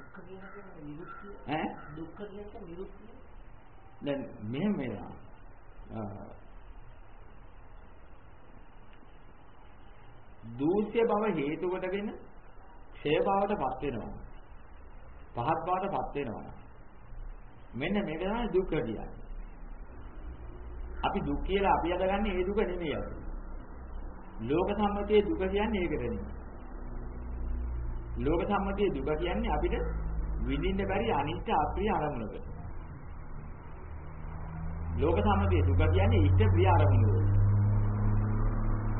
දුක්ඛ කියන්නේ නිරුක්තිය. ඈ දුක්ඛ කියන්නේ නිරුක්තිය. දැන් මෙහෙම වෙනවා. දූෂ්‍ය බව හේතු කොටගෙන ක්ෂය බවටපත් වෙනවා. පහත් බවටපත් වෙනවා. මෙන්න මේක තමයි දුක්ඛ කියන්නේ. අපි දුක් කියලා අපි අදගන්නේ ඒ දුක නෙමෙයි අද. ලෝක සම්මතියේ දුක කියන්නේ ඒකට නෙමෙයි. ලෝක සම්මතියේ දුක කියන්නේ අපිට විඳින්න බැරි අනිත්‍ය අප්‍රිය අරමුණකට. ලෝක සම්මතියේ දුක කියන්නේ ඉෂ්ට ප්‍රිය අරමුණකට.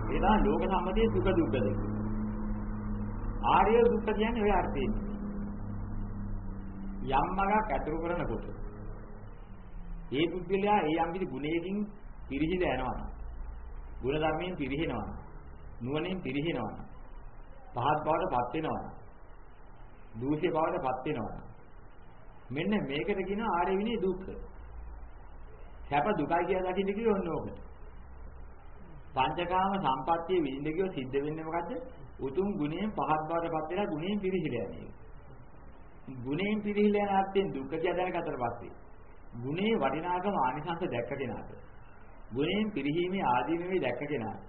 ඒ තමයි ලෝක සම්මතියේ සුඛ දුක්ඛ දෙක. ආර්ය දුක්ඛ කියන්නේ ඔය අර්ථයෙන්. යම් මගක් අතුරු කරනකොට ඒ පුද්ගලයා ඒ යම්කිසි ගුණයකින් පිරිහිද යනවා. ගුණ ධර්මයෙන් පිරිහෙනවා. නුවණෙන් පිරිහෙනවා. පහත් බවට පත් වෙනවා. දූෂ්‍ය බවට පත් වෙනවා. මෙන්න මේකට කියන ආර්ය විනී දුක්ඛ. සැප දුකයි කියලා දකින්න කිව්ව ඔන්න ඕකට. පංචකාම සම්පත්තිය විඳින්න කිව්ව සිද්ධ වෙන්නේ මොකද්ද? උතුම් ගුණයෙන් පහත් බවට පත් වෙලා ගුණයෙන් පිරිහිලා යන්නේ. ගුණයෙන් පිරිහිලා යන අර්ථයෙන් දුක්ඛ කියලා දැනගත්තට පස්සේ ගුණේ වටිනාකම ආනිසංස දැක්ක කෙනාට ගුණයෙන් පිරිහීමේ ආදීනවේ දැක්ක කෙනාට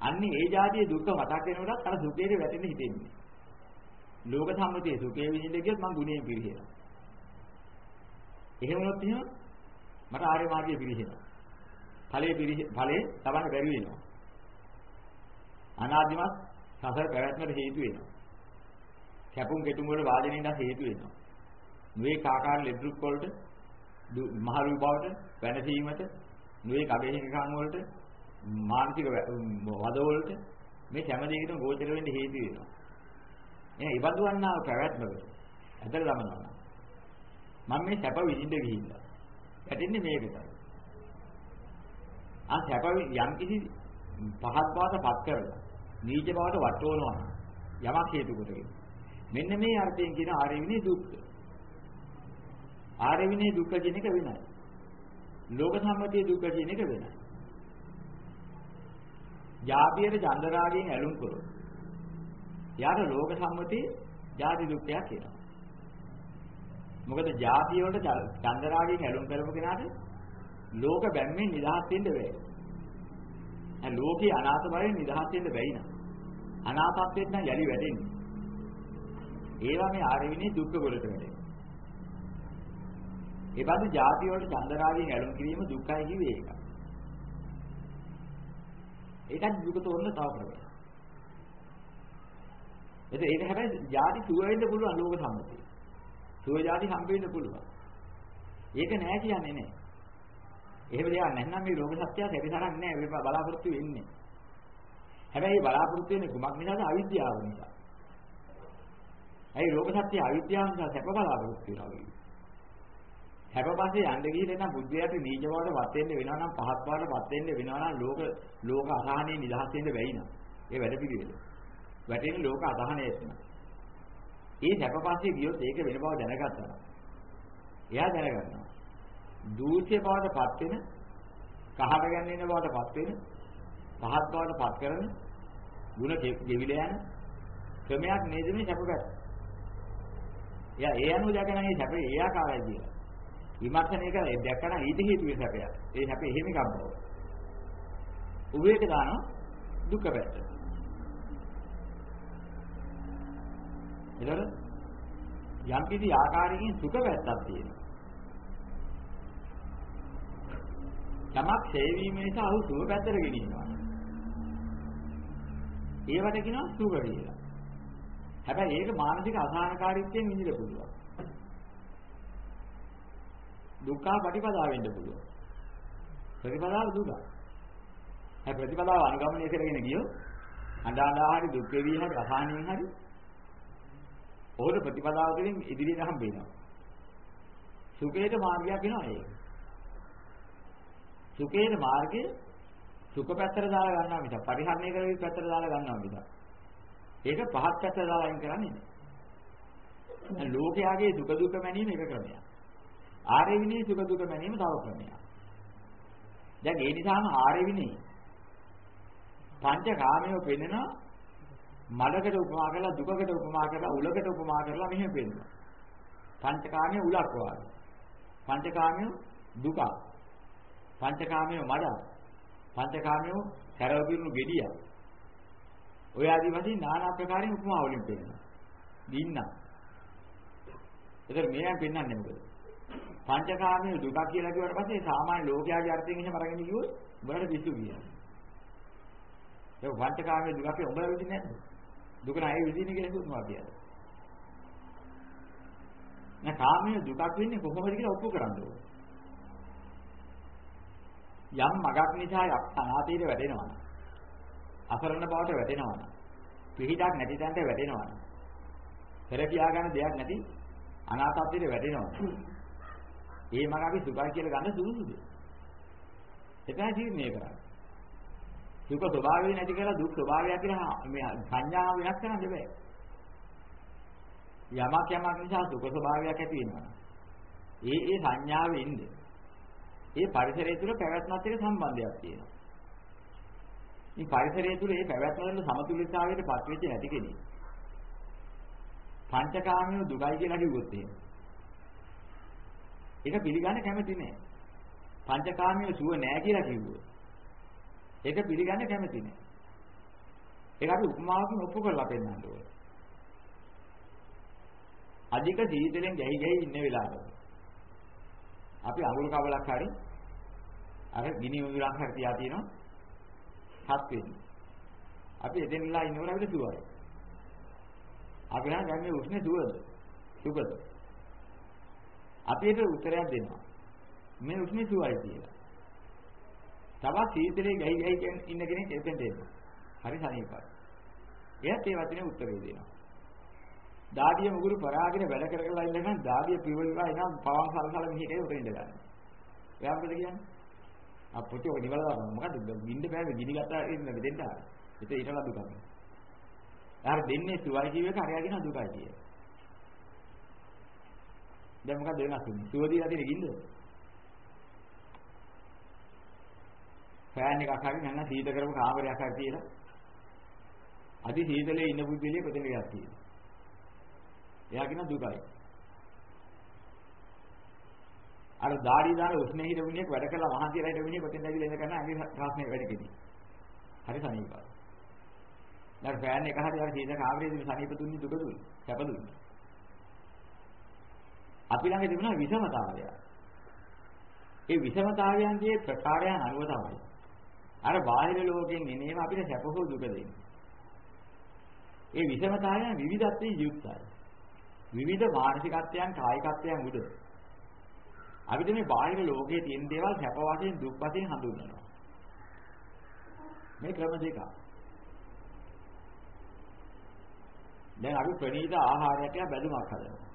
අන්නේ ඒ જાතියේ දුක්ඛ මතක් වෙනකොටත් අර සුඛයේ වැටෙන්න හිතෙන්නේ. ලෝක සම්මතියේ සුඛයේ විඳින්න ගියොත් මං ගුණයෙන් පිරිහෙනවා. එහෙම වුණොත් එහෙම මට ආර්ය මාර්ගයේ පිරිහෙනවා. ඵලයේ පිරිහ ඵලයේ තවන්න බැරි වෙනවා. අනාදිමත් සසර පැවැත්මට හේතු වෙනවා. කැපුම් කෙටුම් වල වාදනයෙන් හේතු වෙනවා. මේ කාකාර ලෙඩුක් වලට මහලු බවට වෙනසීමට මේ කබේහිකකම් වලට මානසික වද වලට මේ හැම දෙයකටම ගෝචර වෙන්න හේතු වෙනවා. එහෙනම් ඉබඳු වන්නා පැවැත්මකට ඇදලා ළමනවා. මම මේ සැප විඳින්න ගිහිල්ලා. වැටෙන්නේ මේකටයි. ආ සැප යම් කිසි පහත් බවට පත් කරලා නීච බවට වටවනවා. යමක් හේතු කොටගෙන. මෙන්න මේ අර්ථයෙන් කියන ආර්ය විනී දුක්ඛ. ආර්ය විනී දුක්ඛ කියන එක වෙනයි. ලෝක සම්මතිය දුක්ඛ කියන එක වෙනයි. ජාතියේ චන්දරාගයෙන් ඇලුම් කරොත්. යාර ලෝක සම්මතිය ජාති දුක්ඛයක් කියනවා. මොකද ජාතිය වලට චන්දරාගයෙන් ඇලුම් කරපු කෙනාට ලෝක බැම්මෙන් නිදහස් වෙන්න බැහැ. දැන් ලෝකේ අනාථ බයෙන් නිදහස් වෙන්න බැයි නා. අනාථත්වෙත් නම් යලි වැටෙන්නේ. ඒවා මේ ආර්ය විනී දුක්ඛ වලට වැටෙනවා. ඒ බඳු ಜಾති වලට චන්දරාගයෙන් ඇලුම් කිරීම දුක්ඛයි කිව්වේ ඒක. ඒකත් දුක තෝරන තව ප්‍රකට. එතකොට ඒක හැබැයි ಜಾති සුව වෙන්න පුළුවන් ලෝක සම්මතිය. සුව ಜಾති හම්බ වෙන්න පුළුවන්. ඒක නෑ කියන්නේ නෑ. එහෙම දෙයක් නැත්නම් මේ ලෝක සත්‍යය සැරිසරක් නෑ මේ බලාපොරොත්තු වෙන්නේ. හැබැයි බලාපොරොත්තු වෙන්නේ කුමක් නිසාද? අවිද්‍යාව නිසා. ඇයි ලෝක සත්‍ය අවිද්‍යාව නිසා සැප බලාපොරොත්තු වෙනවා කියන්නේ. හැපපස්සේ යන්න ගිහින් නම් බුද්ධයාට නීච බවට වත් වෙන්න වෙනවා නම් පහත් බවට වත් වෙන්න වෙනවා නම් ලෝක ලෝක අසහනේ නිදහස් වෙන්න බැයි නම් ඒ වැඩ පිළිවෙල. වැටෙන ලෝක අසහනය එතන. ඒ හැපපස්සේ ගියොත් ඒක වෙන බව දැනගත්තා. එයා දැනගන්නවා. දූෂ්‍ය බවට පත් වෙන කහට ගැන්වෙන බවට පත් වෙන පහත් බවට පත් කරන ಗುಣ ගෙවිලා යන ක්‍රමයක් නේද මේ සැපපැත්ත. එයා ඒ අනුව දැකන මේ සැපේ ඒ ආකාරයි කියලා. විමර්ශනය කරලා ඒ දැක්කම ඊට හේතු වෙන සැපයක්. ඒ සැපේ එහෙම එකක් බව. උවේක දාන දුක පැත්ත. එතකොට යම් කිසි ආකාරයකින් සුඛ පැත්තක් තියෙනවා. යමක් ඡේවීම නිසා අහු සුව පැත්තට ගෙනියනවා. ඒවට කියනවා සුඛ කියලා. හැබැයි ඒක මානසික අසහනකාරීත්වයෙන් විඳින්න පුළුවන්. දුක්ඛ ප්‍රතිපදා වෙන්න පුළුවන්. ප්‍රතිපදාව දුක. ඒ ප්‍රතිපදාව අනුගමනය කරගෙන ගියොත් අඬා හරි දුක් වේවි හරි අසහනියෙන් හරි ඔහුට ප්‍රතිපදාව තුළින් ඉදිරියට හම්බ වෙනවා. සුඛේට මාර්ගයක් වෙනවා ඒක. සුඛේට මාර්ගය සුඛ පැත්තට දාලා ගන්නවා මිස පරිහරණය කරගෙන පැත්තට දාලා ගන්නවා මිස. ඒක පහත් පැත්තට දාලා අයින් කරන්නේ නෑ. ලෝකයාගේ දුක දුක මැනීම එක ක්‍රමයක්. ආර්ය විනී සුඛ දුක මැනීම තව ක්‍රමයක්. දැන් ඒ නිසාම ආර්ය විනී පංච කාමයේ පෙන්නන මඩකට උපමා කරලා දුකකට උපමා කරලා උලකට උපමා කරලා මෙහෙම පෙන්නනවා. පංචකාමයේ උලක් වාගේ. පංචකාමයේ දුක. පංචකාමයේ මඩ. පංචකාමයේ කැරව පිරුණු gediya. ඔය ආදි වශයෙන් নানা ආකාරයෙන් උපමා වලින් පෙන්නනවා. දින්න. ඒතර මේයන් පෙන්වන්නේ මොකද? පංචකාමයේ දුක කියලා කිව්වට පස්සේ සාමාන්‍ය ලෝකයාගේ අර්ථයෙන් එහෙම අරගෙන ගියොත් උඹලට පිස්සු කියනවා. ඒක පංචකාමයේ දුක කියලා උඹලා විදිහේ නැද්ද? දුක නෑ විදිහේ කියලා හිතුවා කියන්නේ. නැ කාමයේ දුකක් වෙන්නේ කොහොමද කියලා ඔප්පු කරන්න ඕනේ. යම් මගක් නිසා අනාතීර වැටෙනවා. අසරණ බවට වැටෙනවා. පිහිටක් නැති තැනට වැටෙනවා. පෙර කියා ගන්න දෙයක් නැති අනාතත්වයට වැටෙනවා. ඒ මග අපි සුඛයි කියලා ගන්න සුදුසුද? එතන තීරණය කරන්නේ. දුක ස්වභාවය නැති කරලා දුක් ස්වභාවය කියලා මේ සංඥාව වෙනස් කරන්න බෑ. යමක් යමක් නිසා දුක ස්වභාවයක් ඇති වෙනවා. ඒ ඒ සංඥාවේ ඉන්නේ. ඒ පරිසරය තුළ පැවැත්මත් එක්ක සම්බන්ධයක් තියෙනවා. මේ පරිසරය තුළ මේ පැවැත්ම වල සමතුලිතතාවයට පත් වෙච්ච නැති කෙනෙක්. පංචකාමිය දුකයි කියලා කිව්වොත් එහෙම. ඒක පිළිගන්න කැමති නෑ. පංචකාමිය සුව නෑ කියලා කිව්වොත්. ඒක පිළිගන්න කැමති නෑ. ඒක අපි උපමාවකින් ඔප්පු කරලා පෙන්නන්න ඕනේ. අධික සීතලෙන් ගැහි ගැහි ඉන්න වෙලාවක අපි අඟුරු කබලක් හරි අර ගිනි උඳුරක් හරි තියා තියෙනවා හත් වෙන්නේ. අපි එතනලා ඉන්නකොට අපිට සුවයි. අපි නම් දැන් මේ උෂ්ණ සුවද? සුබද? අපි ඒක උත්තරයක් දෙනවා. මේ උෂ්ණ සුවයි කියලා. තවත් සීතලේ ගහි ගහි ඉන්න කෙනෙක් එතෙන්ට එනවා. හරි සනීපයි. එයාත් ඒ වචනේ උත්තරේ දෙනවා. දාඩිය මුගුරු පරාගෙන වැඩ කර කරලා ඉන්න නම් දාඩිය පිවල්ලා එනම් පවන් සල්සල මෙහෙට උතරින් ඉඳ ගන්න. එයා මොකද කියන්නේ? අපොටි ඔක නිවලා මොකද බින්ද බෑ ගිනි ගත්තා ඉන්න දෙන්න ආර. ඒක ඊටලා දුකක්. යාර දෙන්නේ සුවයි කියව එක හරියගෙන දුකයි කිය. දැන් මොකද වෙනස් වෙන්නේ? සුව දීලා තියෙන ගින්ද? ෆෑන් එකක් හරි නැත්නම් සීත කරපු කාමරයක් හරි තියලා අදි සීතලේ ඉන්න පුද්ගලිය කොතනද යන්නේ? එයා කියන දුකයි. අර দাঁඩි දාන උස්නේ හිට වුණේක් වැඩ කළා මහන්සියලා හිට වුණේ කොතෙන්ද ඇවිල්ලා එන්න කරන අගේ රාස්නේ වැඩ කෙටි. හරි සනීපයි. දැන් ෆෑන් එක හරි අර සීත කාමරේදී සනීප දුන්නේ දුක දුන්නේ. සැප දුන්නේ. අපි ළඟ තිබුණා විෂමතාවය. ඒ විෂමතාවයන්ගේ ප්‍රකාරයන් අනුව තමයි. අර බාහිර ලෝකයෙන් එනේම අපිට සැප හෝ දුක දෙන්නේ. ඒ විෂමතාවයන් විවිධත්වයෙන් යුක්තයි. විවිධ මානසිකත්වයන් කායිකත්වයන් උඩ. අපිට මේ බාහිර ලෝකයේ තියෙන දේවල් සැප වශයෙන් දුක් වශයෙන් හඳුන්වනවා. මේ ක්‍රම දෙක දැන් අපි ප්‍රණීත ආහාරයක් බැදුමක් හදනවා.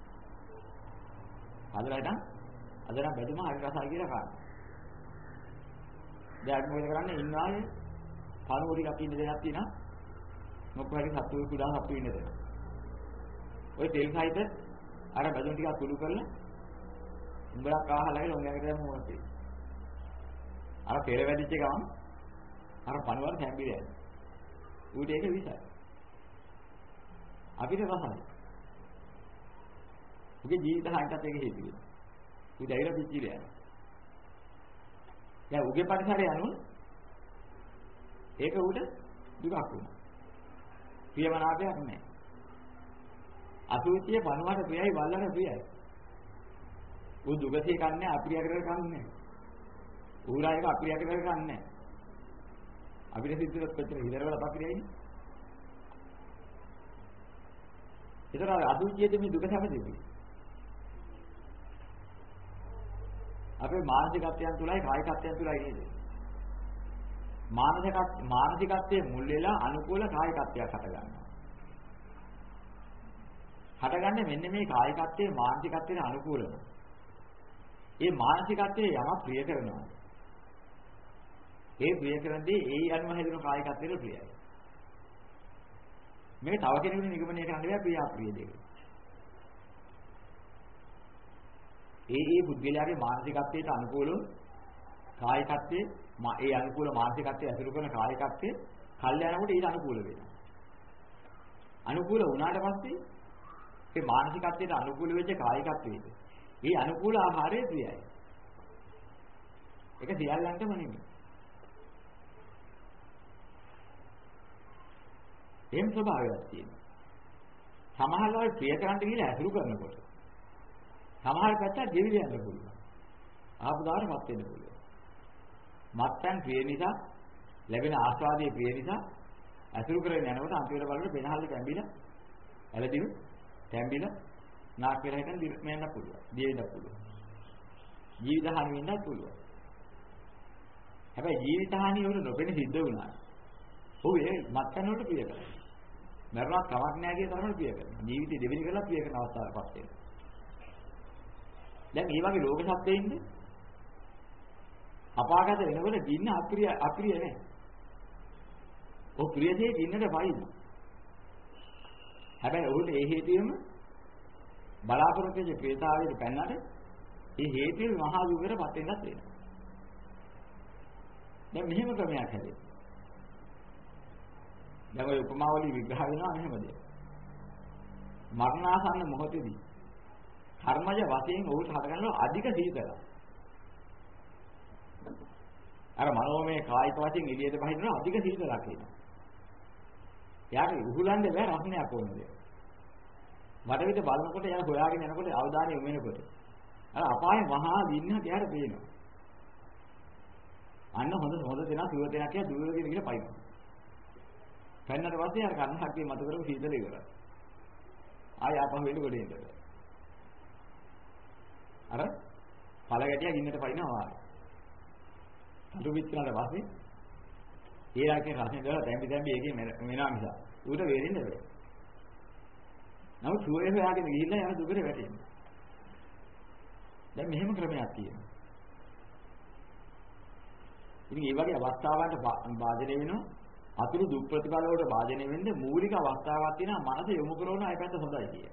හදලා ඉතින් අද නම් බැදුම හරි රසයි කියලා කාරණා. දැන් මොකද කරන්නේ ඉන්නායේ පණුව ටිකක් ඉන්න දෙයක් තියෙනවා මොකක් හරි සතු කුඩා සතු ඉන්න දෙයක් ওই තෙල් සහිත අර බැදුම් ටිකක් කුඩු කරලා උඹලක් ආහලා කියලා උඹලකට දැම්ම මොකද අර පෙර වැඩිච්ච ගමන් අර පණවර සැම්බිලා යනවා. ඌට ඒක විසයි. අපිට රසයි. උගේ ජීවිත හානියට ඒක හේතු වෙනවා. ඌ ධෛර්ය පිච්චිලා යනවා. දැන් උගේ පරිසරය අනුව ඒක ඌට දුකක් වුණා. ප්‍රියමනාපයක් නැහැ. අසුචිය පණුවට ප්‍රියයි වල්ලට ප්‍රියයි. ඌ දුගතිය කන්නේ අප්‍රිය කරගෙන කන්නේ. ඌරා එක අප්‍රිය කරගෙන කන්නේ. අපිට සිද්ධියක් කොච්චර හිතරවල අප්‍රියයිනේ. ඒතර අසුචියද මේ දුක සැපදෙන්නේ. අපේ මානසිකත්වයන් තුලයි කායිකත්වයන් තුලයි නේද? මානසික මානසිකත්වයේ මුල් වෙලා අනුකූල කායිකත්වයක් හට ගන්නවා. හටගන්නේ මෙන්න මේ කායිකත්වයේ මානසිකත්වයට අනුකූලව. ඒ මානසිකත්වයේ යමක් ප්‍රිය කරනවා. ඒ ප්‍රිය කරන දේ ඒ අනුව හැදෙන කායිකත්වයට ප්‍රියයි. මේ තව කෙනෙකුට නිගමනය කරන්න බෑ ප්‍රිය අප්‍රිය දෙක. ඒ ඒ බුද්ධිලාගේ මානසිකත්වයට අනුකූලව කායිකත්වයේ ඒ අනුකූල මානසිකත්වයේ ඇසුරු කරන කායිකත්වයේ කල්යනකොට ඊට අනුකූල වෙනවා. අනුකූල වුණාට පස්සේ ඒ මානසිකත්වයට අනුකූල වෙච්ච කායිකත්වයේද ඒ අනුකූල ආහාරය ප්‍රියයි. ඒක සියල්ලන්ටම නෙමෙයි. එහෙම ස්වභාවයක් තියෙනවා. සමහර වෙලාවට ප්‍රිය කරන්න ගිහලා ඇසුරු කරනකොට සමහර පැත්තට දෙවිල යන්න පුළුවන්. ආපදාරපත් වෙන්න පුළුවන්. මත්යන් ප්‍රිය නිසා ලැබෙන ආස්වාදයේ ප්‍රිය නිසා ඇසුරු කරගෙන යනකොට අන්තිමට බලනකොට වෙනහල්ලි කැඹිලා ඇලදිනු තැඹිලා නාක් වෙලා හිටන් මෙන්න පුළුවන්. දියෙන්න පුළුවන්. ජීවිත හානි වෙන්නත් පුළුවන්. හැබැයි ජීවිත හානිය වල නොපෙන සිද්ධ වුණා. ඔව් ඒ මත්යන් වලට ප්‍රිය කරනවා. මරණත් කමක් නැහැ කියන තරමට ප්‍රිය කරනවා. ජීවිතේ දෙවෙනි කරලා ප්‍රිය කරන අවස්ථාවකපත් වෙනවා. දැන් මේ වගේ ලෝක සත්ත්වෙින්ද අපාගත වෙනකොට ගින්න අප්‍රිය අප්‍රිය නැහැ. ඔය ප්‍රියසේ ගින්නට වයින්. හැබැයි ඔහුට ඒ හේතුවෙම බලාපොරොත්තු වෙච්ච ප්‍රේතාවයට පැන්නට ඒ හේතුවේ මහා දුකටපත් වෙන්නත් වෙනවා. දැන් මෙහෙම ක්‍රමයක් හැදෙන්නේ. දැන් ඔය උපමාවලිය විග්‍රහ වෙනවා මෙහෙමද? මරණාසන්න මොහොතේදී කර්මජ වශයෙන් ඔහුට හදගන්නවා අධික සීතල. අර මනෝමය කායික වශයෙන් එළියට බහිනවා අධික සීතලක් එනවා. යාට උහුලන්න බෑ රස්නයක් ඕනද. මට විතර බලනකොට යා හොයාගෙන යනකොට අවධානය යොමු වෙනකොට අර අපායේ මහා දින්නක් යාට පේනවා. අන්න හොඳ හොඳ දෙනා සුව දෙනා කියලා දුරගෙන ගිහලා පයින්නවා. පැන්නට පස්සේ අර කර්ණ ශක්තිය මතු කරපු සීතල ඉවරයි. ආය ආපහු වෙන්න ගොඩේ ඉඳලා. අර පළ ගැටිය ගින්නට පයින්නවා වාගේ. අඳු පිටනට පස්සේ ඊළඟේ රසෙන් දාලා තැම්බි තැම්බි ඒකේ මෙනා නිසා. ඌට වේරෙන්න බෑ. නමුත් සුවේ හොයාගෙන ගිහිල්ලා යන දුකට වැටෙනවා. දැන් මෙහෙම ක්‍රමයක් තියෙනවා. ඉතින් මේ වගේ අවස්ථාවන්ට වාදනය වෙනවා අතුරු දුක් ප්‍රතිඵල වලට වාදනය වෙන්න මූලික අවස්ථාවක් තියෙනවා මනස යොමු කරන අය පැත්ත හොඳයි කිය.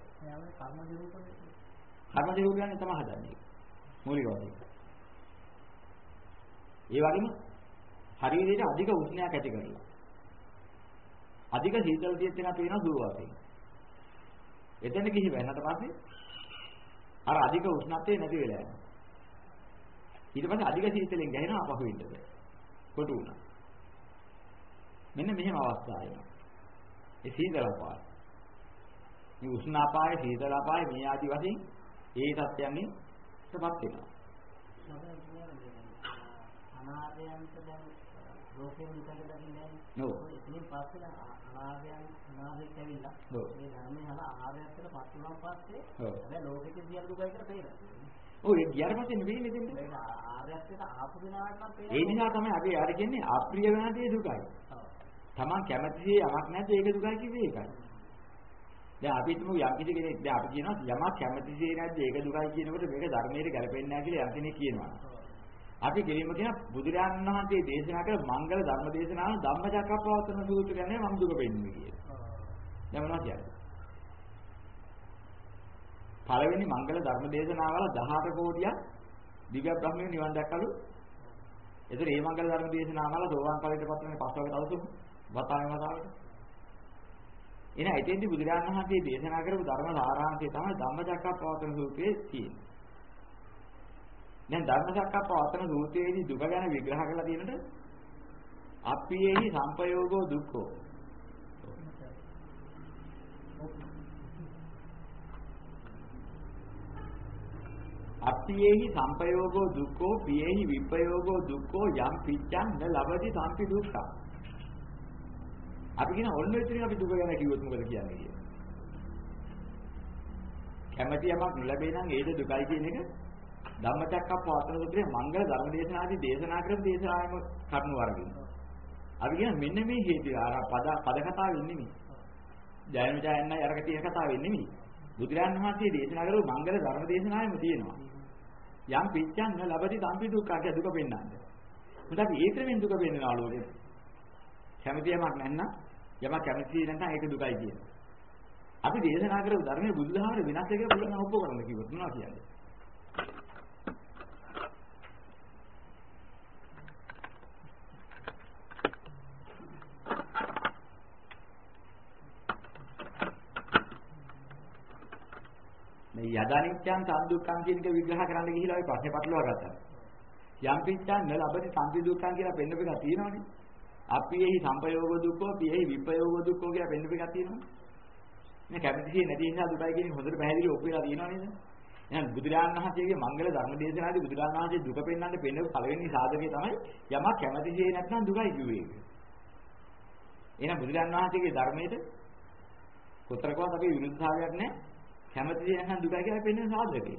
එයාගේ කර්ම දිරුපනේ. කර්ම දිරු කියන්නේ තමයි හදන්නේ. මූලික වශයෙන්. ඒ වගේම ශරීරයේ අධික උෂ්ණයක් ඇති කරලා. අධික සීතල තියෙන තැන තියෙන සුවවතේ. එතන ගිහි වෙනට පස්සේ අර අධික උෂ්ණත්වය නැති වෙලා යනවා. ඊට පස්සේ අධික සීතලෙන් ගැහෙනවා අපහු වෙන්න බෑ. කොටු වුණා. මෙන්න මෙහෙම අවස්ථා එනවා. ඒ සීතල අපාය. මේ උෂ්ණ අපාය, සීතල අපාය මේ ආදි වශයෙන් ඒ තත්යන්ගෙන් ප්‍රපත් වෙනවා. අනාගයන්ට දැන් ලෝකෙ විතරද කියන්නේ ඔව්. ඉතින් පස්සේ අනාගයන් අනාගයට ඇවිල්ලා. මේ ධර්මයේ හල ආර්යත්වයට පත් වුණාන් පස්සේ. හැබැයි ලෝකෙක සියලු දුකයි කියලා පේනවා. ඔව් ඒ ගියාට පස්සේ නෙවෙයි මෙතෙන්ද. ඒක ආර්යත්වයට ආපු දිනාට නම් පේනවා. ඒ නිසා තමයි අපි යාර කියන්නේ අප්‍රිය වෙනාදී දුකයි. ඔව්. Taman කැමතිසේ යමක් නැද්ද ඒක දුකයි කිව්වේ ඒකයි. දැන් අපි හිතමු යම් කිසි කෙනෙක් දැන් අපි කියනවා යමක් කැමතිසේ නැද්ද ඒක දුකයි කියනකොට මේක ධර්මයේ ගැලපෙන්නේ නැහැ කියලා යම් කෙනෙක් කියනවා. අපි කෙලින්ම කියන බුදුරජාණන් වහන්සේ දේශනා කළ මංගල ධර්ම දේශනාව ධම්මචක්කප්පවත්තන සූත්‍රය කියන්නේ මම දුක පෙන්වන්නේ කියලා. දැන් මොනවද කියන්නේ? පළවෙනි මංගල ධර්ම දේශනාවල 18 කෝටියක් දිව්‍ය බ්‍රහ්මයේ නිවන් දැක්කලු. ඒතර මේ මංගල ධර්ම දේශනාවල සෝවාන් ඵලයට පත් වෙන පස්වක දවසම වතාවෙන් වතාවට. එන ඇතෙන්දි බුදුරජාණන් වහන්සේ දේශනා කරපු ධර්ම සාරාංශය තමයි ධම්මචක්කප්පවත්තන සූත්‍රයේ තියෙන්නේ. දැන් ධර්මචක්කප්පවත්තන සූත්‍රයේදී දුක ගැන විග්‍රහ කරලා තියෙනට අප්පියේහි සංපයෝගෝ දුක්ඛෝ. අප්පියේහි සංපයෝගෝ දුක්ඛෝ පියේහි විපයෝගෝ දුක්ඛෝ යම් පිච්ඡන් න ලබති සම්පි දුක්ඛ. අපි කියන ඔන්න ඉතින් අපි දුක ගැන කිව්වොත් මොකද කියන්නේ කියලා කැමැති යමක් නොලැබේ නම් ඒද දුකයි කියන එක ධම්මචක්කප්පවත්තන සූත්‍රයේ මංගල ධර්ම දේශනාදී දේශනා කරපු දේශනාවෙම කරුණු වර්ගින්. අපි කියන මෙන්න මේ හේතුව අර පද පද කතාවෙන්නේ නෙමෙයි. ජයමජයන්නයි අරක තියෙන කතාවෙන්නේ නෙමෙයි. බුදුරන් වහන්සේ දේශනා කරපු මංගල ධර්ම දේශනාවෙම තියෙනවා. යම් පිච්ඡන් ලැබති ධම්පි දුක්ඛ කිය දුක පෙන්වන්නේ. මොකද අපි ඒ ක්‍රමෙන් දුක පෙන්වනවා ලෝකෙ. කැමති යමක් නැත්නම් යමක් කැමති නැත්නම් ඒක දුකයි කියනවා. අපි දේශනා කරපු ධර්මයේ බුදුදහමේ වෙනස් එක පුළුවන් අවබෝධ කරගන්න කිව්වොත් මොනවා කියන්නේ? මේ යදානිච්ඡන් සම්දුක්ඛන් කියන එක විග්‍රහ කරන්න ගිහිලා අපි ප්‍රශ්නේ පටලවා ගත්තා. යම්පිච්ඡන් නලබති සම්පි දුක්ඛන් කියලා පෙන්නපෙලා තියෙනවනේ. අපි එහි සම්පයෝග දුක්ඛෝ පියෙහි විපයෝග දුක්ඛෝ කියලා පෙන්නපු එකක් තියෙනවනේ. මේ කැමතිසිය නැති නිසා දුකයි කියන හොඳට පැහැදිලිව ඔප් වෙලා තියෙනව නේද? එහෙනම් බුදුරජාණන් වහන්සේගේ මංගල ධර්ම දේශනාදී බුදුරජාණන් වහන්සේ දුක පෙන්වන්න පෙන්නපු පළවෙනි සාධකය තමයි යමක් කැමතිසිය නැත්නම් දුකයි කිව්වේ. එහෙනම් බුදුරජාණන් වහන්සේගේ ධර්මයේද කොතරකවත් අපි විරුද්ධතාවයක් නැහැ. කැමතිසිය නැත්නම් දුකයි කියලා පෙන්වන සාධකය.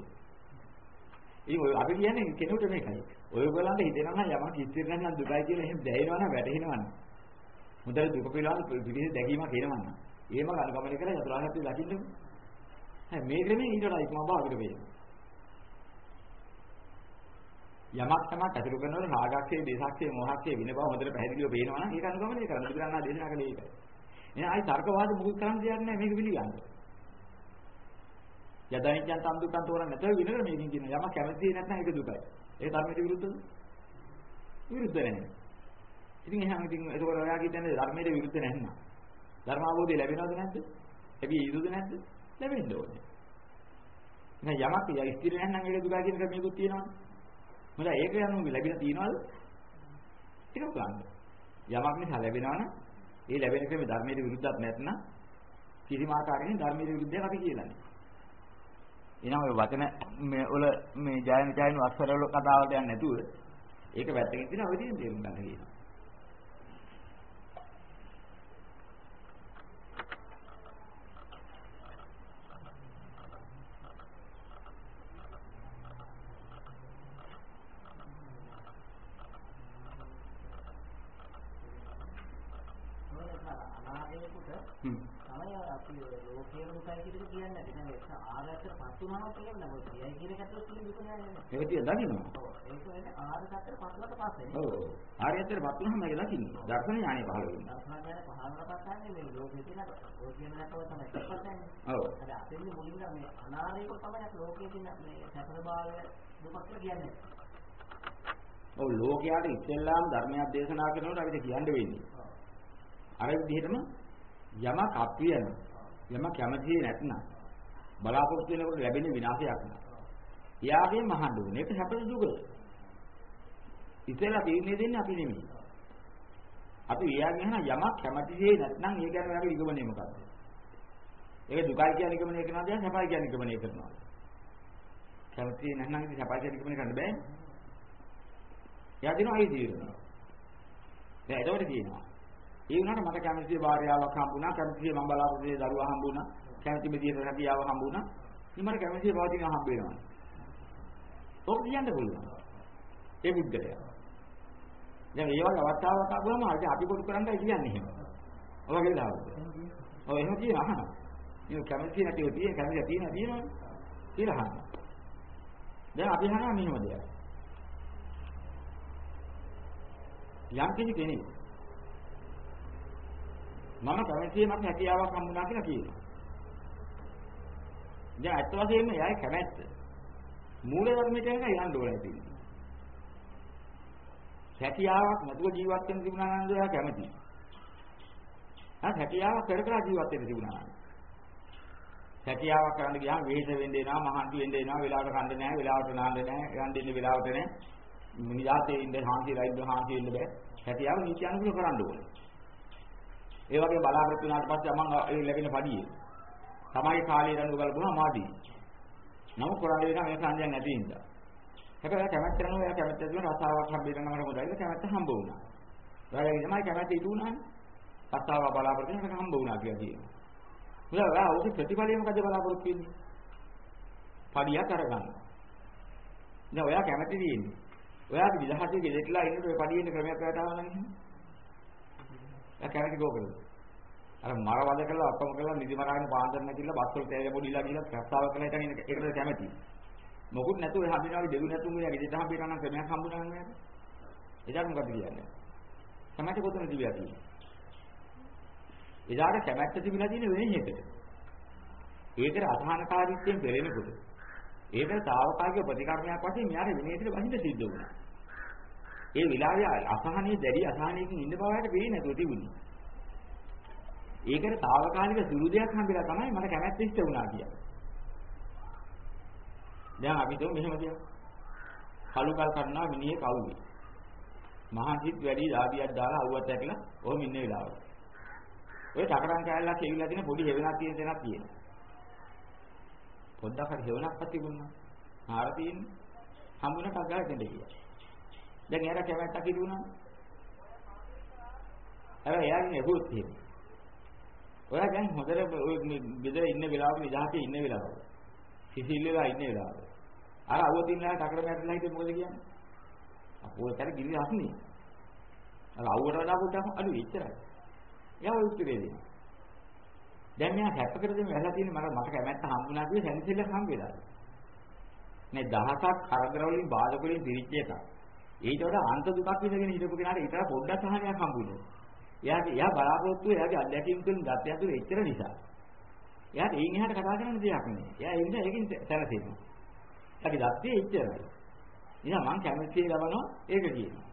ඒ ඔය අපි කියන්නේ කෙනෙකුට මේකයි. ඔයගොල්ලන්ට හිතෙනවා නම් යමක් ඉස්තිර නැත්නම් දුකයි කියලා එහෙම දැනෙනවනම් වැටහෙනවනම්. මුදල් දුක පිළිබඳ පිළිවිද දැකීමක් එනවනම්. එහෙම අනුගමනය කරලා චතුරාර්ය සත්‍ය දකින්නකො. හැබැයි මේ ක්‍රමේ ඊට වඩා ඉක්මව භාගිත වෙනවා. යමක් තමක් අතුරු කරනකොට රාගක්ෂේ, දේසක්ෂේ, මොහක්ෂේ වින බව හොඳට පැහැදිලිව පේනවා නම් ඒක අනුගමනය කරන්න බුදුරණා දේශනා කළේ ඒකයි. එහෙනම් ආයි තර්කවාද මුකුත් කරන්න දෙයක් නැහැ මේක පිළිගන්න. යදනිච්ඡන් සම්දුක්ඛන් තෝරන්න නැතව විනර මේකෙන් කියන යමක් කැමති නැත්නම් ඒක දුකයි. ඒක ධර්මයට විරුද්ධද? විරුද්ධ නැහැ. ඉතින් එහෙනම් ඉතින් ඒක ඔයාගේ කියන්නේ ධර්මයට විරුද්ධ නැහැ නේද? ධර්ම අවබෝධය ලැබෙනවද නැද්ද? ලැබිය යුතුද නැද්ද? ලැබෙන්න ඕනේ. එහෙනම් යමක් ස්ථිර නැත්නම් ඒක දුකයි කියන ක්‍රමයකුත් තියෙනවනේ. මොකද ඒක යනුව ලැබිලා තියෙනවද? ඒක ගන්න. යමක් නිසා ලැබෙනවනම් ඒ ලැබෙන ක්‍රමේ ධර්මයට විරුද්ධත් නැත්නම් කිසිම ආකාරයකින් ධර්මයට විරුද්ධයක් අපි කියලා නැහැ. එනවා ඔය වචන මේ වල මේ ජයන ජයන අක්ෂර වල කතාවට යන්නේ නැතුව ඒක වැත්තකින් තියෙන ඔය තියෙන තේරුම් ගන්න කියනවා. තමයි අපි ලෝකයේ දුකයි කියන එක කියන්නේ. දැන් පත් වුණාම කියන්නේ මොකද? කියයි කියන එකට තියෙන දුක නෑ නේද? ඒක තිය දකින්නවා. ඔව්. ඒක වෙන්නේ ආගතට පත්ලට පස්සේ. ඔව්. පත් වුණාම ඒක දකින්නේ. දර්ශන ඥානෙ පහළ වෙනවා. දර්ශනඥාන පහළට පස්සන්නේ මේ ලෝකයේ තියෙන නැතව තමයි ඉස්සරහන්නේ. ඔව්. අර අපෙන්නේ මුලින්ම මේ අනාරේක තමයි ලෝකයේ තියෙන මේ සතරභාවය දුක කියලා කියන්නේ. ඔව් ලෝකයට ඉස්සෙල්ලාම ධර්මයක් දේශනා කරනකොට අපිට කියන්න වෙන්නේ. අර විදිහටම යමක් අප්‍රියන යමක් කැමති නැත්නම් බලාපොරොත්තු වෙනකොට ලැබෙන විනාශයක් නෑ. එයාගේ මහඬ ඕනේ. ඒක හැපෙන දුක. ඉතලා තීරණය දෙන්නේ අපි නෙමෙයි. අපි එයාගෙන් අහන යමක් කැමති නැත්නම් ඒ ගැන ඔයාගේ නිගමනය මොකක්ද? ඒක දුකයි කියන නිගමනය කරනවද දැන් සැපයි කියන නිගමනය කරනවද? කැමති නැත්නම් ඉතින් සැපයි කියන නිගමනය කරන්න බෑනේ. එයා දෙනවා ඒ තීරණය. දැන් එතකොට කියනවා ඒ වුණාට මට කැමති භාර්යාවක් හම්බුණා, කැමති මම බලාපොරොත්තු දරුවා හම්බුණා, කැමති විදියට රැකියාව හම්බුණා. ඉතින් මට කැමති පවතින හම්බ වෙනවා. ඔක් කියන්න පුළුවන්. ඒ බුද්ධලයා. දැන් ඒ වගේ අවස්ථාවක් ආවම අද අපි පොඩු කරන්නයි කියන්නේ එහෙම. ඔයගේ දාවද? ඔය එහෙම කියන අහන. මේ කැමති නැතිව තියෙන කැමති තියෙන තියෙනවනේ. කියලා අහන. දැන් අපි අහනවා මෙහෙම දෙයක්. යම් කිසි කෙනෙක් මම කැමතියි මට හැකියාවක් හම්බුණා කියලා කියනවා. දැන් අත් වශයෙන්ම එයාගේ කැමැත්ත මූල ධර්මයට යන යන්න ඕනේ තියෙන්නේ. හැකියාවක් නැතුව ජීවත් වෙන්න තිබුණා නම් එයා කැමතියි. ආ හැකියාවක් කර කර ජීවත් වෙන්න තිබුණා නම්. හැකියාවක් කරන්න ගියාම වෙහෙස වෙන්න එනවා, මහන්සි වෙන්න එනවා, වෙලාවට කන්න නැහැ, වෙලාවට නාන්න නැහැ, යන්න දෙන්න වෙලාවට නැහැ. නිදාතේ ඉන්න හාන්සිලා ඉන්න හාන්සි වෙන්න බෑ. හැකියාව නීති අනුකූල කරන්න ඕනේ. ඒ වගේ බලාපොරොත්තු වුණාට පස්සේ මම ඒ ලැබෙන පඩියේ තමයි කාලේ දඬු ගලපුණා මාදී. නමුත් කරන්නේ වෙන මේ සංජය නැති නිසා. හැබැයි කැමැත්ත නම් එයා කැමැත්ත තියෙන රසාවක් හම්බෙන්න නම් හොඳයි. ඒක කැමැත්ත හම්බ වුණා. ඔයාලගේ තමයි කැමැත්ත ඉටු වුණානේ. රසාව බලාපොරොත්තු වෙනකන් හම්බ වුණා කියලා කියනවා. මොකද ඔයා ඔහුගේ ප්‍රතිඵලය මොකද බලාපොරොත්තු වෙන්නේ? පඩියක් අරගන්න. දැන් ඔයා කැමැති තියෙන්නේ. ඔයාගේ විදහාසේ ගෙදෙట్లా ඉන්නකොට ඔය පඩියේ ක්‍රමයක් වැටාවා නම් එහෙම. එයා කැමති කෝකද? අර මර වද කරලා ඔක්කොම කරලා නිදි මරාගෙන පාන්දර නැතිලා බස් වල තෑග පොඩිලා ගිහලා රස්සාව කරලා හිටගෙන ඒකට කැමති. මොකුත් නැතුව එහා හම්බිනාගේ දෙවි නැතුම එයා ගෙදරට හම්බිනා නම් ක්‍රමයක් හම්බුනා නේද? එදාට මොකද කියන්නේ? කැමැත්ත කොතනද තිබිලා තියෙන්නේ? එදාට කැමැත්ත තිබිලා තියෙන්නේ වෙන එකකට. ඒකට අසහනකාරීත්වයෙන් පෙළෙනකොට ඒකට తాවකාලික ප්‍රතිකර්මයක් වශයෙන් මෙයාට වෙන එකට වහින්න සිද්ධ වුණා. ඒ විලාවේ අසහනයේ දැඩි අසහනයකින් ඉන්න බවට වෙන්නේ නැතුව තිබුණේ. ඒකට తాවකාලික සුළු දෙයක් හම්බෙලා තමයි මට කැමැත්ත ඉෂ්ට වුණා කියන්නේ. දැන් අපි තුමු මෙහෙම කියමු. කලු කල් කරනවා මිනිහේ කවුරුයි. මහන්සිත් වැඩි දාබියක් දාලා අවුවත් ඇටලා ඔහොම ඉන්න වෙලාවට. ඔය ටකරන් කෑල්ලක් කියවිලා තියෙන පොඩි හේවණක් තියෙන තැනක් තියෙනවා. පොඩ්ඩක් හරි හේවණක්වත් තිබුණා. ආර තියෙන්නේ. හම්බුනට අගාලා දෙන්න ගියා. දැන් එයාට කැමැත්තක් හිතුණා. හැබැයි එයාගෙන් ඇහුවොත් එහෙම. ඔයා දැන් හොඳට ඔය ගෙදර ඉන්න වෙලාවක නිදහසේ ඉන්න වෙලාවක. සිසිල් වෙලා ඉන්න වෙලාවක. අර අවුවදින්ලා ටකර මැරලා හිටියේ මොකද කියන්නේ? අපෝ ඒතර ගිනි රස්නේ. අර අවුවට වඩා පොඩ්ඩක් අඩු එච්චරයි. එයා ඔය උත්තරේ දෙනවා. දැන් මෙයා හැප්පකට දෙන්න වැහලා තියෙන්නේ මට මට කැමැත්ත හම්බුණා කියලා සැනසෙල්ල හම්බ වෙලා. නේ දහසක් කරදර වලින් බාධක වලින් පිරිච්ච එක. ඊට වඩා අන්ත දුකක් විඳගෙන හිටපු කෙනාට ඊට පොඩ්ඩක් සහනයක් හම්බුනේ. එයාගේ එයා බලාපොරොත්තු එයාගේ අත්දැකීම් තුළින් ගත යුතු එච්චර නිසා. එයාට එයින් එහාට කතා කරන්න දෙයක් නෑ. එයා ඒ නිසා ඒකෙන් සැලසෙනවා. අපි දත්තේ එච්චරයි. එහෙනම් මං කැමති ලබනවා ඒක කියනවා.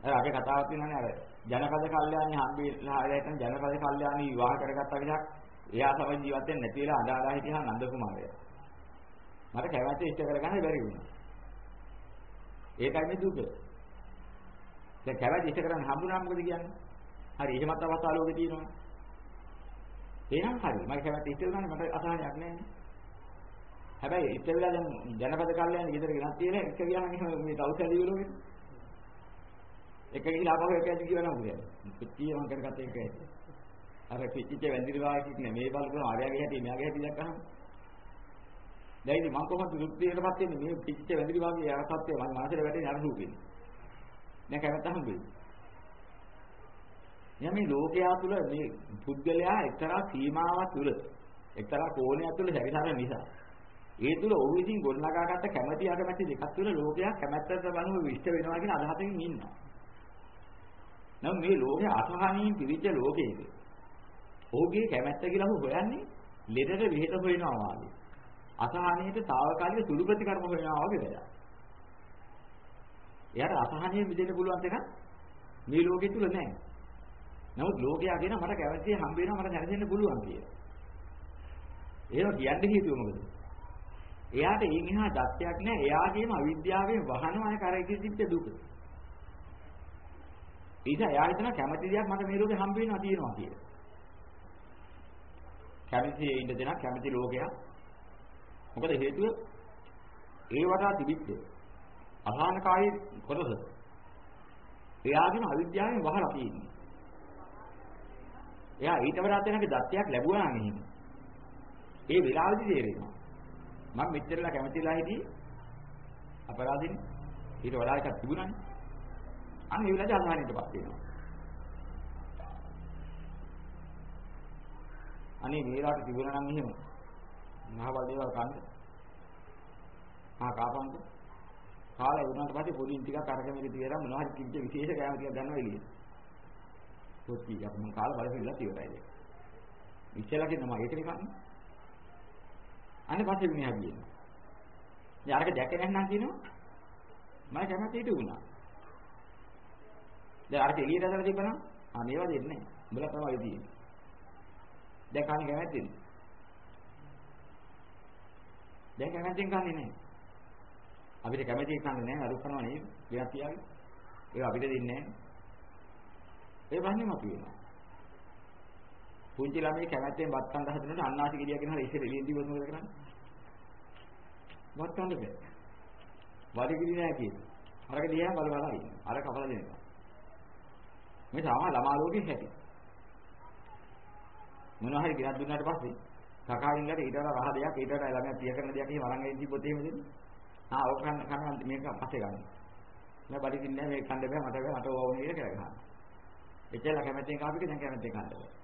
අර අපේ කතාවක් තියෙනවානේ අර ජනපද කල්යාණි හම්බෙලා හැරෙන්න ජනපද කල්යාණි විවාහ කරගත්තා විදිහක් එයා තමයි ජීවත් වෙන්නේ නැති වෙලා අදාලා හිටියා නන්ද කුමාරයා. මට කැමැත්ත ඉෂ්ට කරගන්න බැරි වුණා. ඒකයි මේ දුක. දැන් කැමැත්ත ඉෂ්ට කරගන්න හම්බුනා මොකද කියන්නේ? හරි එහෙමත් අවස්ථා ලෝකේ තියෙනවා. එහෙනම් හරි. මට කැමැත්ත ඉෂ්ට වුණානේ මට අසහනයක් නැහැ. හැබැයි ඉෂ්ට වෙලා දැන් ජනපද කල්යන්නේ ගෙදර ගෙනත් තියෙන එක ගියාම එහෙම මේ තවුසැලි වල වෙන්නේ. එක ගිහලා ආපහු එක ඇදි කියනවා මොකද? පිටිය මං කරගත්ත එක ඇදි. අර පිටිච්ච වැඳිරි වාකික් නේ මේ බලපුවම ආර්යගේ හැටි මෙයාගේ හැටි දැක්කහම. දැන් ඉතින් මං කොහොමද රුක්තියටපත් වෙන්නේ මේ පිටිච්ච වැඳිරි වාගේ යහපත්ය මං මාසෙට වැටෙන්නේ අර රූපේ. දැන් කැමැත්ත හම්බෙන්නේ. දැන් මේ ලෝකයා තුල මේ පුද්ගලයා එක්තරා සීමාවක් තුල එක්තරා කෝණයක් තුල හැරිසර නිසා ඒ තුල ඔහු විසින් ගොඩනගාගත්ත කැමැති අකමැති දෙකක් තුල ලෝකයා කැමැත්තට බලව විශ්ත වෙනවා කියන අදහසකින් ඉන්නවා. නම් මේ ලෝකේ අසහනීය පිළිච්ච ලෝකයක. ඔහුගේ කැමැත්ත කියලා ඔහු හොයන්නේ ලෙඩට විහෙත හොයනවා වගේ. අසහනීයට తాවකාලික සුළු ප්‍රතිකර්ම හොයනවා වගේ වැඩක්. එයාට අසහනීය මිදෙන්න පුළුවන් දෙයක් මේ ලෝකෙ තුල නැහැ. නමුත් ලෝකයා කියන මට කැමැති හම්බ වෙනවා මට දැනෙන්න පුළුවන් කියලා. ඒක කියන්න හේතුව මොකද? එයාට එයින් එහා දත්තයක් නැහැ. එයාගේම අවිද්‍යාවෙන් වහනවන කරගිච්ච දුක. ඊට එයා හිතන කැමති දෙයක් මට මේ ලෝකේ හම්බ වෙනවා තියෙනවා කියලා. කැමති ඉන්න දෙනා කැමති ලෝකයක්. මොකද හේතුව ඒ වඩා තිබිච්ච අහානකාරී කොටස. එයාගෙන අවිද්‍යාවෙන් වහලා තියෙන්නේ. එයා ඊට වඩා තැනක දත්තයක් ලැබුණා නම් එහෙම. ඒ වෙලාවේදී තේරෙනවා. මම මෙච්චරලා කැමතිලා හිටියේ අපරාධිනේ. ඊට වඩා එකක් තිබුණානේ. අන්න ඒ වෙලාවේ අසහනයටපත් වෙනවා. අනේ මේලාට තිබුණා නම් එහෙම මහවල් දේවල් කන්න. ආ කාපන්ද? කාලේ වුණාට පස්සේ පොඩි ටිකක් අරගෙන තියලා මොනවා හරි කිච්ච විශේෂ කෑම ටිකක් ගන්නවා එළියට. සෝචි අපි මම කාලා බලපිලා ඉවරයි ඒක. ඉච්චලා කියනවා ඒකනේ කන්නේ. අනේ පස්සේ මිනිහා කියනවා. ඉතින් අරක දැකේ නැත්නම් කියනවා මම කැමති හිට වුණා. දැන් අරක එළියට දාලා තිබ්බනම් ආ මේවා දෙන්නේ නැහැ. උඹලා තමයි තියෙන්නේ. දැන් කන්නේ කැමැත්තෙන්. දැන් කැමැත්තෙන් කන්නේ නැහැ. අපිට කැමැති කන්නේ නැහැ අරුක් කරනවා නේද? වෙනත් තියාගෙන. ඒක අපිට දෙන්නේ නැහැ. ඒ වගේම අපි වෙනවා. පුංචි ළමයි කැමැත්තෙන් වත් කන්න හදනකොට අන්නාසි ගෙඩිය කියන හර ඉස්සෙල් එළියෙන් දිවස් මොකද කරන්නේ? වත් කන්න බෑ. වදිකිරි නෑ කියන්නේ. අරක දිහා බල බල ඉන්න. අර කපලා දෙනවා. මේ තමයි ළමා ලෝකේ හැටි. මොනවා හරි ගෙනත් දුන්නාට පස්සේ කකායින්ලට ඊට වඩා රහ දෙයක් ඊට වඩා ළමයා පිය කරන දෙයක් එහෙම අරන් එන්න තිබ්බොත් එහෙම දෙන්නේ. ආ ඔක කන්න කන්න මේක පස්සේ ගන්න. මම බඩගින්නේ නැහැ මේක කන්න බෑ මට බෑ මට ඕවා වුණේ කියලා ගහනවා. එච්චර කැමැත්තෙන් කාපිට දැන් කැමැත්තෙන් කන්න බෑ.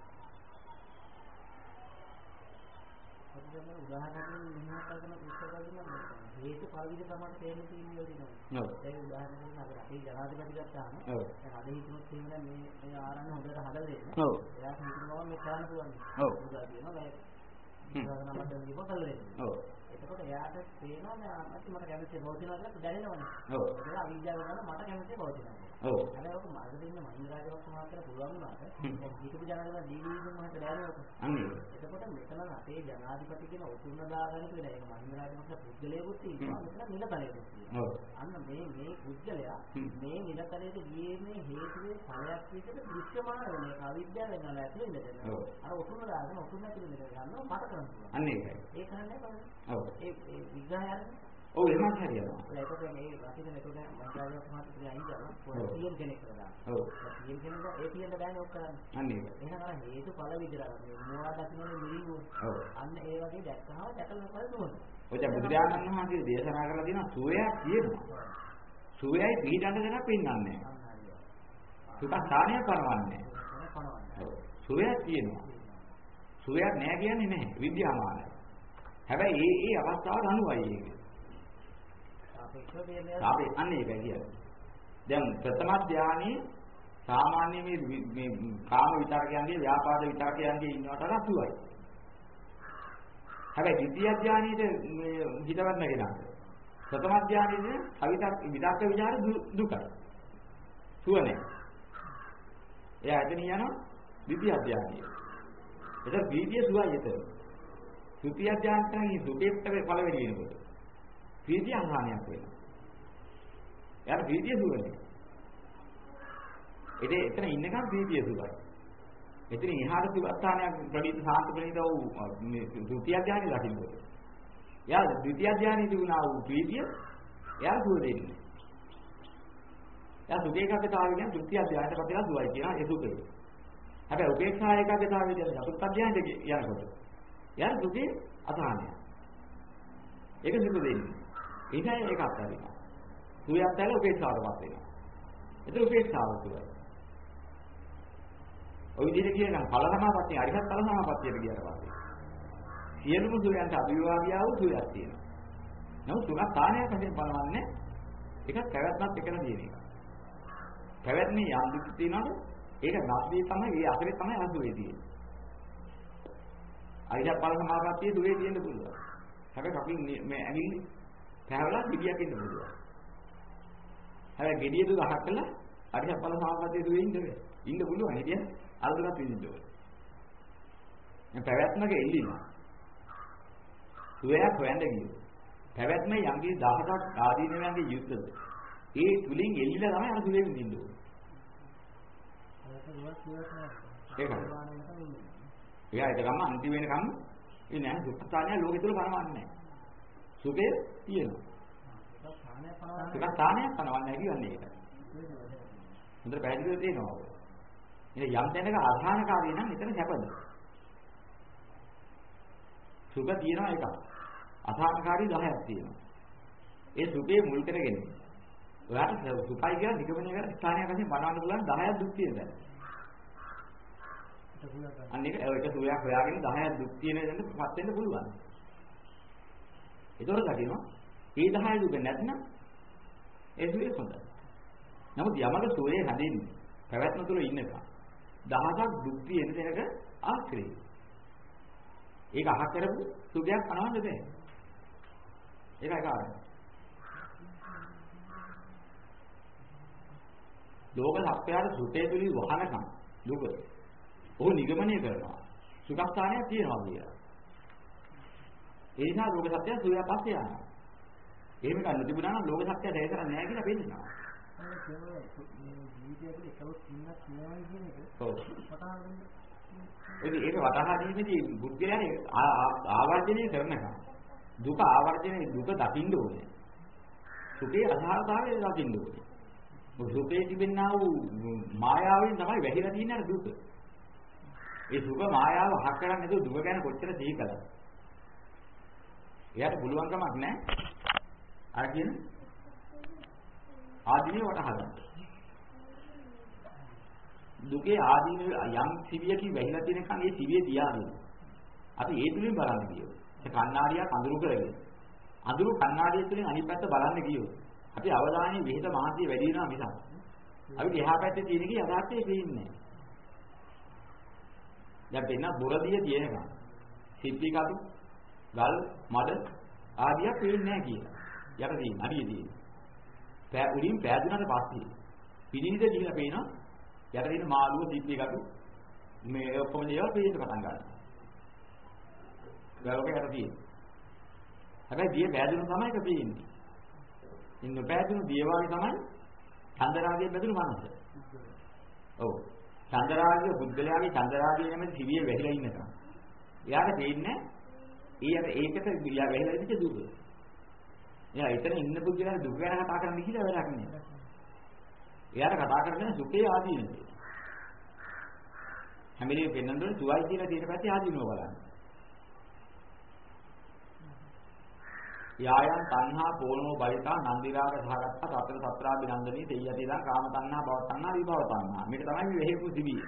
උදාහරණයක් මෙහෙම කරගෙන ඉස්සරහට හේතු පාවිච්චි තමයි තේරෙන්න තියෙන්නේ වෙනවා. ඔව්. ඒ උදාහරණයක් අපේ රටේ ජනාධිපති ගත්තාම. දැන් අද හිතනොත් එහෙම මේ මේ ආරණ හොඳට හදලා දෙන්න. ඔව්. එයා හිතන ගමන් මේ කරන්න පුළුවන්. ඔව්. උදා කියනවා මේ උදාහරණ මට දීප කළා දෙන්න. ඔව්. එතකොට එයාට තේරෙනවා මට කැමති කියලා දැනෙනවනේ. ඔව්. ඒක අවිද්‍යාව කරන මට කැමති බෞද්ධනවා. ඔව්. හැබැයි ඔක මාර්ග දෙන්න මහින්ද රාජපක්ෂ මහත්තයාට පුළුවන් වුණාට හිටපු ජනාධිපති දීවිසිංහ මහත්තයා දැනෙනවද? අන්න ඒක. එතකොට මෙතන අපේ ජනාධිපති කියන උතුම්ම දාගන්න කියලා ඒක මහින්ද රාජපක්ෂ පුද්ගලයෙකුත් හ්ම්. මෙතන නිලතලයෙකුත්. ඔව්. අන්න මේ මේ පුද්ගලයා. මේ නිලතලයට ගියේ මේ හේතුවේ ඵලයක් විදිහට දෘශ්‍යමාන වෙන එක අවිද්‍යාව වෙනවා ඇතුළේ ඉඳගෙන. අර උතුම්ම දාගෙන උතුම්ම ඇතුළේ ඉඳගෙන ගන්නවා මට කරන්න පුළුවන්. අන්න ඒකයි. ඒ කරන්නේ කොහොමද? ඔව්. ඒ විග්‍රහය අරගෙන ඔව් එහෙමත් හරියනවා. ඒකට මේ මන්ත්‍රාලයක් මහත්තුගේ අයින් කරලා ඔව්. පොර තියෙන කෙනෙක් කරලා. ඔව්. තියෙන කෙනෙක් ඒ තියෙන බෑනේ ඔක් කරන්නේ. අන්න ඒක. එහෙනම් අර හේතු ඵල මේ මොනවා දකින්නේ මිරිඟු. ඔව්. අන්න ඒ වගේ දැක්කහම දැකලා මොකද දුවන්නේ. ඔය දැන් බුදුරජාණන් වහන්සේ දේශනා කරලා තියෙනවා සුවයක් තියෙනවා. සුවයයි පිළිදඬ දෙනක් පෙන්වන්නේ නැහැ. අන්න හරියට. සුඛ ස්ථානය කරවන්නේ. සුවයක් තියෙනවා. සුවයක් නැහැ කියන්නේ නැහැ. විද්‍යාමානයි. හැබැයි ඒ ඒ අවස්ථාවට අනුවයි ඒක. අපේක්ෂව දෙන්නේ අපි අන්න ඒකයි කියන්නේ. දැන් ප්‍රථම ධානයේ සාමාන්‍ය මේ වි- මේ කාම විතරකයන්ගේ ව්‍යාපාද විතරකයන්ගේ ඉන්නවට වඩා සුවයි. හැබැයි ද්විතිය ධානයේද මේ හිතවත් නැගෙනක. ප්‍රථම ධානයේදී අවිතක් විතක්ක විචාර දු- දුකයි. සුව නැහැ. එයා එතන යනවා ද්විතිය ධානයේ. එතන ප්‍රීතිය සුවයි එතන. ද්විතිය ධානයෙන් සුඛයට පළවෙනි වෙනකොට. ප්‍රීතිය අහානියක් වෙනවා. එයාට ප්‍රීතිය සුවයි. ඉතින් එතන ඉන්නකම් ප්‍රීතිය සුවයි. එතන එහාට සුවස්ථානයක් ප්‍රණීත සාන්ත ප්‍රණීත වූ මේ ද්විතිය ධානය දකින්නකොට. එයා ද්විතිය ධානයේ තිබුණා වූ ප්‍රීතිය එයා සුව දෙන්නේ. එයා සුඛේකකතාවය කියන ද්විතිය ධානයට පස්සේ සුවයි කියන ඒ සුඛය. හැබැයි උපේක්ෂා ඒකාගතාවය කියන චතුර්ථ ධානයට යනකොට එයා සුඛේ අසහනය. ඒක සුඛ දෙන්නේ. ඒකයි ඒක අත්හැරිනවා. සුවයක් දැල උපේක්ෂාවටපත් වෙනවා. ඒක උපේක්ෂාව තුළයි. ඔය විදිහට කියනනම් ඵල සමාපත්තිය අරිහත් ඵල සමාපත්තියට ගියාට පස්සේ සියලුම සුවයන්ට අභිවාදියා වූ සුවයක් තියෙනවා. නමුත් සුඛ ස්ථානයක් වශයෙන් බලවන්නේ ඒක පැවැත්මත් එකන තියෙන එක. පැවැත්මේ යම් දුක් තියෙනවද? ඒක නැස්දී තමයි ඒ අතරේ තමයි අසුවේ තියෙන්නේ. අරිහත් ඵල සමාපත්තියේ දුවේ තියෙන්න පුළුවන්. හැබැයි අපි මේ ඇඟිලි පැහැවලා ගෙඩියක් ඉන්න පුළුවන්. හැබැයි ගෙඩිය දුක අහකලා අරිහත් ඵල සමාපත්තියේ දුවේ ඉන්න බෑ. ඉන්න පුළුවන්. ඒ කියන්නේ අල්ලගත් විදිහට ඕනේ. මේ පැවැත්මක එල්ලිලා. සුවයක් හොයන්න ගියෝ. පැවැත්ම යම් කිසි 17ක් ආදීනවන්ගේ යුද්ධද. ඒ තුලින් එල්ලිලා තමයි අර සුවේ විඳින්න ඕනේ. ඒක ඉවත් ඉවත් නෑ. ඒකයි. එයා ඒකම අන්තිම වෙනකම් ඉන්නේ නැහැ. දුක්ඛාණය ලෝකෙ තුල පනවන්නේ නැහැ. සුඛය තියෙනවා. ඒක සුඛ ස්ථානයක් පනවන්නේ නැහැ කියන්නේ ඒකයි. හොඳට පැහැදිලිව තේනවා. ඉතින් යම් තැනක අධානකාරී නම් එතන සැපද? සුඛ තියෙනවා එකක්. අධානකාරී 10ක් තියෙනවා. ඒ සුඛේ මුල් කරගෙන ඔයාලට සුඛයි කියලා නිගමනය කර ස්ථානයක් වශයෙන් බලන්න පුළුවන් 10ක් දුක් තියෙන දැන. අන්න ඒක ඒක සුවයක් හොයාගෙන 10ක් දුක් තියෙන දෙන්නපත් වෙන්න පුළුවන්. ඒතොර දකිනවා මේ 10 දුක නැත්නම් ඒ සුවේ හොඳයි. නමුත් යමක සෝයේ හැදෙන්නේ පැවැත්ම තුළ ඉන්නක දහසක් දුක් තියෙන තැනක ආශ්‍රේ. ඒක අහ කරපු සුඛයක් පනවන්න බෑ. ඒකයි කාරණා. ලෝක සත්‍යයට සුඛය තුලින් වහනකම් දුක. ඔහු නිගමනය කරනවා. සුඛස්ථානයක් තියෙනවා කියලා. ඒ නිසා ලෝක සත්‍ය සුවය පස්සේ යනවා. එහෙම ගන්න තිබුණා නම් ලෝක සත්‍ය දැය කරන්නේ නැහැ කියලා පෙන්නනවා. ඒ කියන්නේ මේ ජීවිතයේ එකලොස් ඉන්නක් කියනවා කියන එක ඔව්. පටන් ගන්න. ඒක වටහා දීමේදී බුද්ධයානේ ආවර්ජනය කරනකම් දුක ආවර්ජනය දුක දකින්න ඕනේ. සුඛේ අසහාරතාවය දකින්න ඕනේ. මොකද සුඛේ තිබෙනා වූ මායාවෙන් තමයි වැහිලා තියෙන අර දුක. ඒ සුඛ මායාව හක් කරන්නේ දුක ගැන කොච්චර සිහි කළාද? එයාට පුළුවන් කමක් නැහැ. අර කියන ආදීනේ වටහා ගන්න. දුකේ ආදීන යම් සිවියකින් වැහිලා තියෙනකන් ඒ සිවිය දියාගෙන අපි ඒ තුලින් බලන්න ගියෝ. ඒ කණ්ණාඩියක් අඳුරු කරගෙන අඳුරු කණ්ණාඩිය තුලින් අනිත් පැත්ත බලන්න ගියෝ. අපි අවධානය විහිද මහන්සිය වැඩි වෙනවා මිසක්. අපි එහා පැත්තේ තියෙන කී යථාර්ථයේ පේන්නේ නැහැ. දැන් පෙන්න බොරදිය තියෙනකන් සිප්පි කටු ගල් මඩ ආදියක් පේන්නේ නැහැ කියලා. යට තියෙන අඩිය තියෙන. පෑ උඩින් පෑදුනට පස්සේ පිළිනිද ගිහිලා පේනවා යට තියෙන මාළුව සිප්පි කටු මේ ඔක්කොම දේවල් පේන්න පටන් ගන්නවා. ගලක යට තියෙන. හැබැයි දිය පෑදුන තමයි ඒක පේන්නේ. ඉන්න පෑදුන දිය වගේ තමයි චන්දරාගයෙන් බැඳුණු මනස. ඔව්. චන්දරාගය බුද්ධලයාගේ චන්දරාගය නැමැති සිවිය වැහිලා ඉන්න තමයි. එයාට තේින්නේ ඒ අර ඒකට වැහිලා ඉන්න දුක. එයා එතන ඉන්න පුද්ගලයා දුක ගැන කතා කරන්න කියලා වැඩක් නෑ. එයාට කතා කරන්නේ සුඛේ ආදීනද. හැම වෙලේම පෙන්වන්න සුවයි කියලා ඊට පස්සේ ආදීනව බලන්න. යායන් තණ්හා පෝනෝ බලිතා නන්දිරාග සහගත සතර සත්‍රාභිනන්දනී තෙය්‍යතිදා කාම තණ්හා භව තණ්හා විභව තණ්හා මේක තමයි මේ වෙහෙපු දිවිය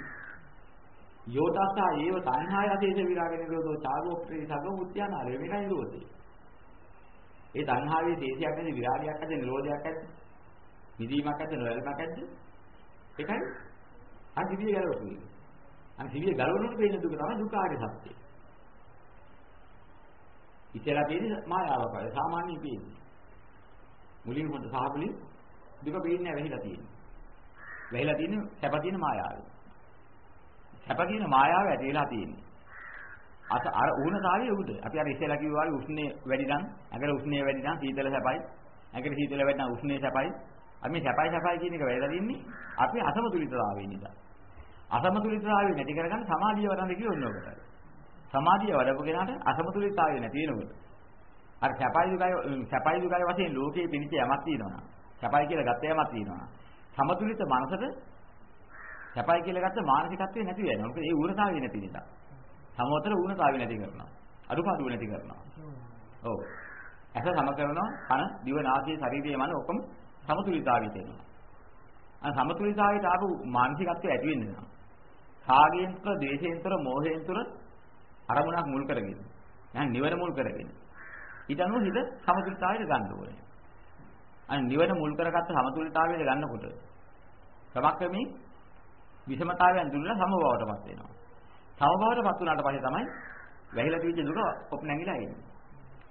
යෝතස්සා ඒව තණ්හාය අධේශ විරාග නිරෝධෝ චාගෝ ප්‍රේසගෝ මුත්‍යානාරය මේකයි නිරෝධය ඒ තණ්හාවේ දේශයක් නැති විරාගයක් නැති නිරෝධයක් නැති නිදීමක් නැති නොයල්මක් නැති ඒකයි අන් දිවිය ගලවපු අන් දිවිය ගලවනකොට වෙන දුක තමයි දුකාරය සත්‍යය ඉතලා තියෙන්නේ මායාවක් වගේ සාමාන්‍ය පේන්නේ. මුලින් හොඳ සාහපුලින් දුක පේන්නේ වැහිලා තියෙන්නේ. වැහිලා තියෙන්නේ සැප තියෙන මායාව. සැප කියන මායාව ඇදලා තියෙන්නේ. අත අර ඌනතාවයේ උඩ. අපි අර ඉස්සෙල්ලා කිව්වා වගේ උෂ්ණේ වැඩි නම්, ඇඟට උෂ්ණේ වැඩි නම් සීතල සැපයි. ඇඟට සීතල වැඩි නම් උෂ්ණේ සැපයි. අපි මේ සැපයි සැපයි කියන එක වැදලා තින්නේ අපි අසමතුලිතතාවය නිසා. අසමතුලිතතාවය නැති කරගන්න සමාධිය වඩන්න කියන්නේ ඔන්නෝකට. සමාධිය වඩපු කෙනාට අසමතුලිතතාවය නැති වෙනකොට අර සැපයි දුකයි සැපයි දුකයි වශයෙන් ලෝකයේ පිණිච්ච යමක් තියෙනවා. සැපයි කියලා ගත්ත යමක් තියෙනවා. සමතුලිත මනසට සැපයි කියලා ගත්ත මානසිකත්වය නැති වෙනවා. මොකද ඒ ඌරතාවය නැති නිසා. සමෝතර ඌරතාවය නැති කරනවා. අඩුපාඩු නැති කරනවා. ඔව්. ඇස සම කරනවා කන දිව නාසය ශරීරය මන ඔක්කොම සමතුලිතතාවයට එනවා. අර සමතුලිතතාවයට ආපු මානසිකත්වය ඇති වෙන්නේ නැහැ. කාගයෙන් තුර, ද්වේෂයෙන් තුර, මෝහයෙන් තුර අරමුණක් මුල් කරගෙන. දැන් නිවන මුල් කරගෙන. ඊට අනුව හිත සමතුලිතතාවයට ගන්න ඕනේ. අන්න නිවන මුල් කරගත්ත සමතුලිතතාවයට ගන්නකොට ක්‍රමක්‍රමී විෂමතාවයන් දුන්නලා සමබවටපත් වෙනවා. සමබවටපත් වුණාට පස්සේ තමයි වැහිලා තියෙන දුක කොප් නැගිලා එන්නේ.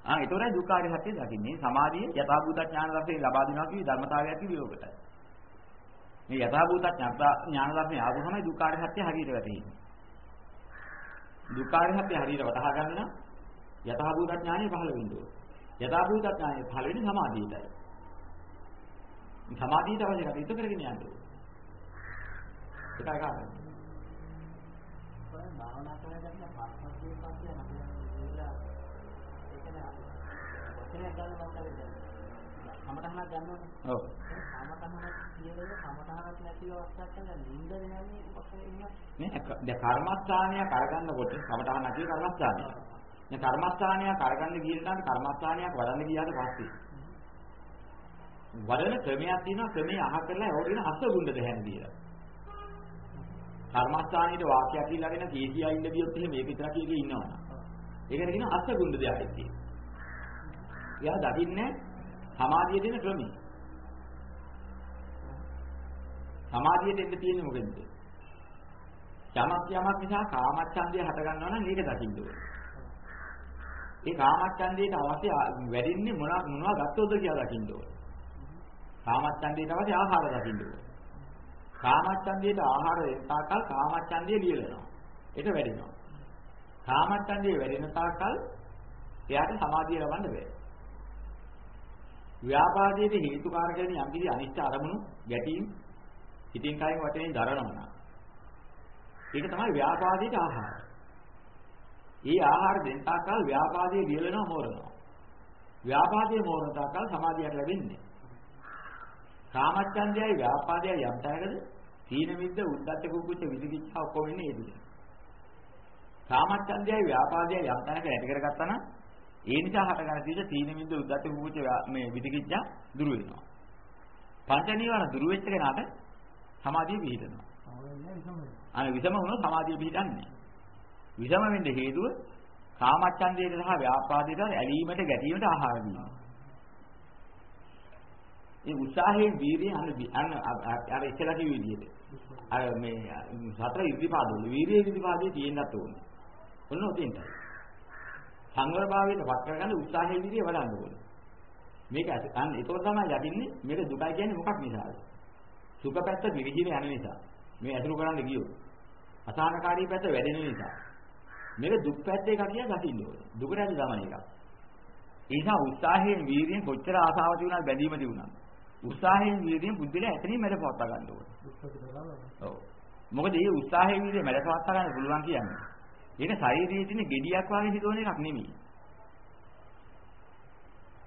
ආ ඒතරයි දුක්ඛාරිය සත්‍ය දකින්නේ සමාධිය යථාභූත ඥාන දර්ශනේ ලබා දෙනවා කිවි ධර්මතාවයක් කිවි යෝගට. මේ යථාභූත ඥාන දර්ශනේ ආවොමයි දුක්ඛාරිය සත්‍ය හරියට වැටහෙන්නේ. දුක්ඛාරිය සත්‍ය හරියට වටහා ගන්න නම් යථාභූත ඥානෙ පහළ වෙන්න ඕනේ. යථාභූත ඥානෙ පහළ වෙන්නේ සමාධියටයි. සමාධියට අවශ්‍ය කටයුතු කරගෙන යන්න ඕනේ. ඒකයි කාරණා. භාවනා කරනකොට පස්සෙන් පස්සේ අපි ඉඳලා ඒකනේ වචනයක් ගන්න බස්සවෙන්නේ. සමතහනක් ගන්න ඕනේ. ඔව්. සමතහනක් කියන්නේ සමතහනක් නැතිව අවස්ථාවක් තමයි නිින්ද වෙනන්නේ ඉන්න. නේ දැන් කර්මස්ථානය කරගන්නකොට කමඨහන නැති කර්මස්ථානය. දැන් කර්මස්ථානය කරගන්න ගියනනම් කර්මස්ථානයක් වඩන්න ගියාට පස්සේ වඩන ක්‍රමයක් තියෙනවා ක්‍රමයේ අහ කරලා යෝගින අසගුණ්ඩ දහන දීලා. කර්මස්ථානයේට වාක්‍යයක් ඉල්ලගෙන කීකියා ඉන්න බියොත් එහෙම මේක විතර කීකේ ඉන්නවනම්. ඒකට කියන අසගුණ්ඩ දෙයක් තියෙනවා. එයා දකින්නේ සමාධිය දෙන ක්‍රමය. සමාධියට එන්න තියෙන්නේ මොකෙන්ද? යමක් යමක් නිසා කාමච්ඡන්දය හට ගන්නවා නම් ඒක දකින්න ඕනේ. ඒ කාමච්ඡන්දයට අවශ්‍ය වැඩින්නේ මොනවා මොනවා ගත්තොද කියලා දකින්න ඕනේ. කාමච්ඡන්දයට අවශ්‍ය ආහාර දකින්න ඕනේ. කාමච්ඡන්දයට ආහාර එක්තාකල් කාමච්ඡන්දය ලියලනවා. ඒක වැඩිනවා. කාමච්ඡන්දය වැඩෙන තාකල් එයාට සමාධිය ලබන්න බැහැ. ව්‍යාපාදයේ හේතුකාරක වෙන යම් කිසි අනිත්‍ය අරමුණු ගැටීම් හිතින් කයින් වටෙන් දරනවා. ඒක තමයි ව්‍යාපාදයේ ආහාර. ඒ ආහාර දෙන්න තාකල් ව්‍යාපාදයේ ලියලනවා මෝරනවා. ව්‍යාපාදයේ මෝරන තාකල් සමාධියක් ලැබෙන්නේ. කාමච්ඡන්දයයි ව්‍යාපාදයයි යම් තැනකද සීන මිද්ද උද්දච්ච කුක්කුච්ච විදිකිච්ඡා ඔක්කොම ඉන්නේ ඒ දුක. කාමච්ඡන්දයයි ව්‍යාපාදයයි යම් තැනක ඇති කරගත්තා නම් ඒ නිසා හටගන්න තියෙන සීන මිද්ද උද්දච්ච කුක්කුච්ච මේ විදිකිච්ඡා දුරු වෙනවා. පංච නීවරණ දුරු වෙච්ච කෙනාට සමාධිය පිහිටනවා. අනේ විසම වුණොත් සමාධිය පිහිටන්නේ. විසම වෙන්න හේතුව කාමච්ඡන්දයට සහ ව්‍යාපාදයට ඇලීමට ගැටීමට ආහාර දීම. ඒ උත්සාහයෙන් වීර්යය අන්න අර ඉස්සලා කිව්ව විදිහට. අර මේ සතර ඉර්ධිපාදවල වීර්යයේ ඉර්ධිපාදයේ තියෙන්නත් ඕනේ. ඔන්න ඔතෙන්ට. සංවරභාවයට වත් කරගන්න උත්සාහයේ විදිය වඩන්න ඕනේ. මේක අන්න ඒක තමයි යටින්නේ මේක දුකයි කියන්නේ මොකක් නිසාද? සුඛ පැත්ත විවිධින යන නිසා. මේ අතුරු කරන්න ගියොත්. අසහනකාරී පැත්ත වැඩෙන නිසා. මේක දුක් පැත්ත එක කියලා දකින්න ඕනේ. දුකට ඇති ගමන එකක්. ඒ නිසා උත්සාහයෙන් වීර්යයෙන් කොච්චර ආසාව තිබුණාද බැඳීම තිබුණාද? උත්සාහයෙන් වීර්යයෙන් බුද්ධිලා එතනින් මැඩ පවත්වා ගන්න ඕනේ. ඔව්. මොකද මේ උත්සාහයෙන් වීර්යය මැඩ පවත්වා ගන්න පුළුවන් කියන්නේ. ඒක ශරීරයේ තියෙන gediyak වගේ හිතවන එකක් නෙමෙයි.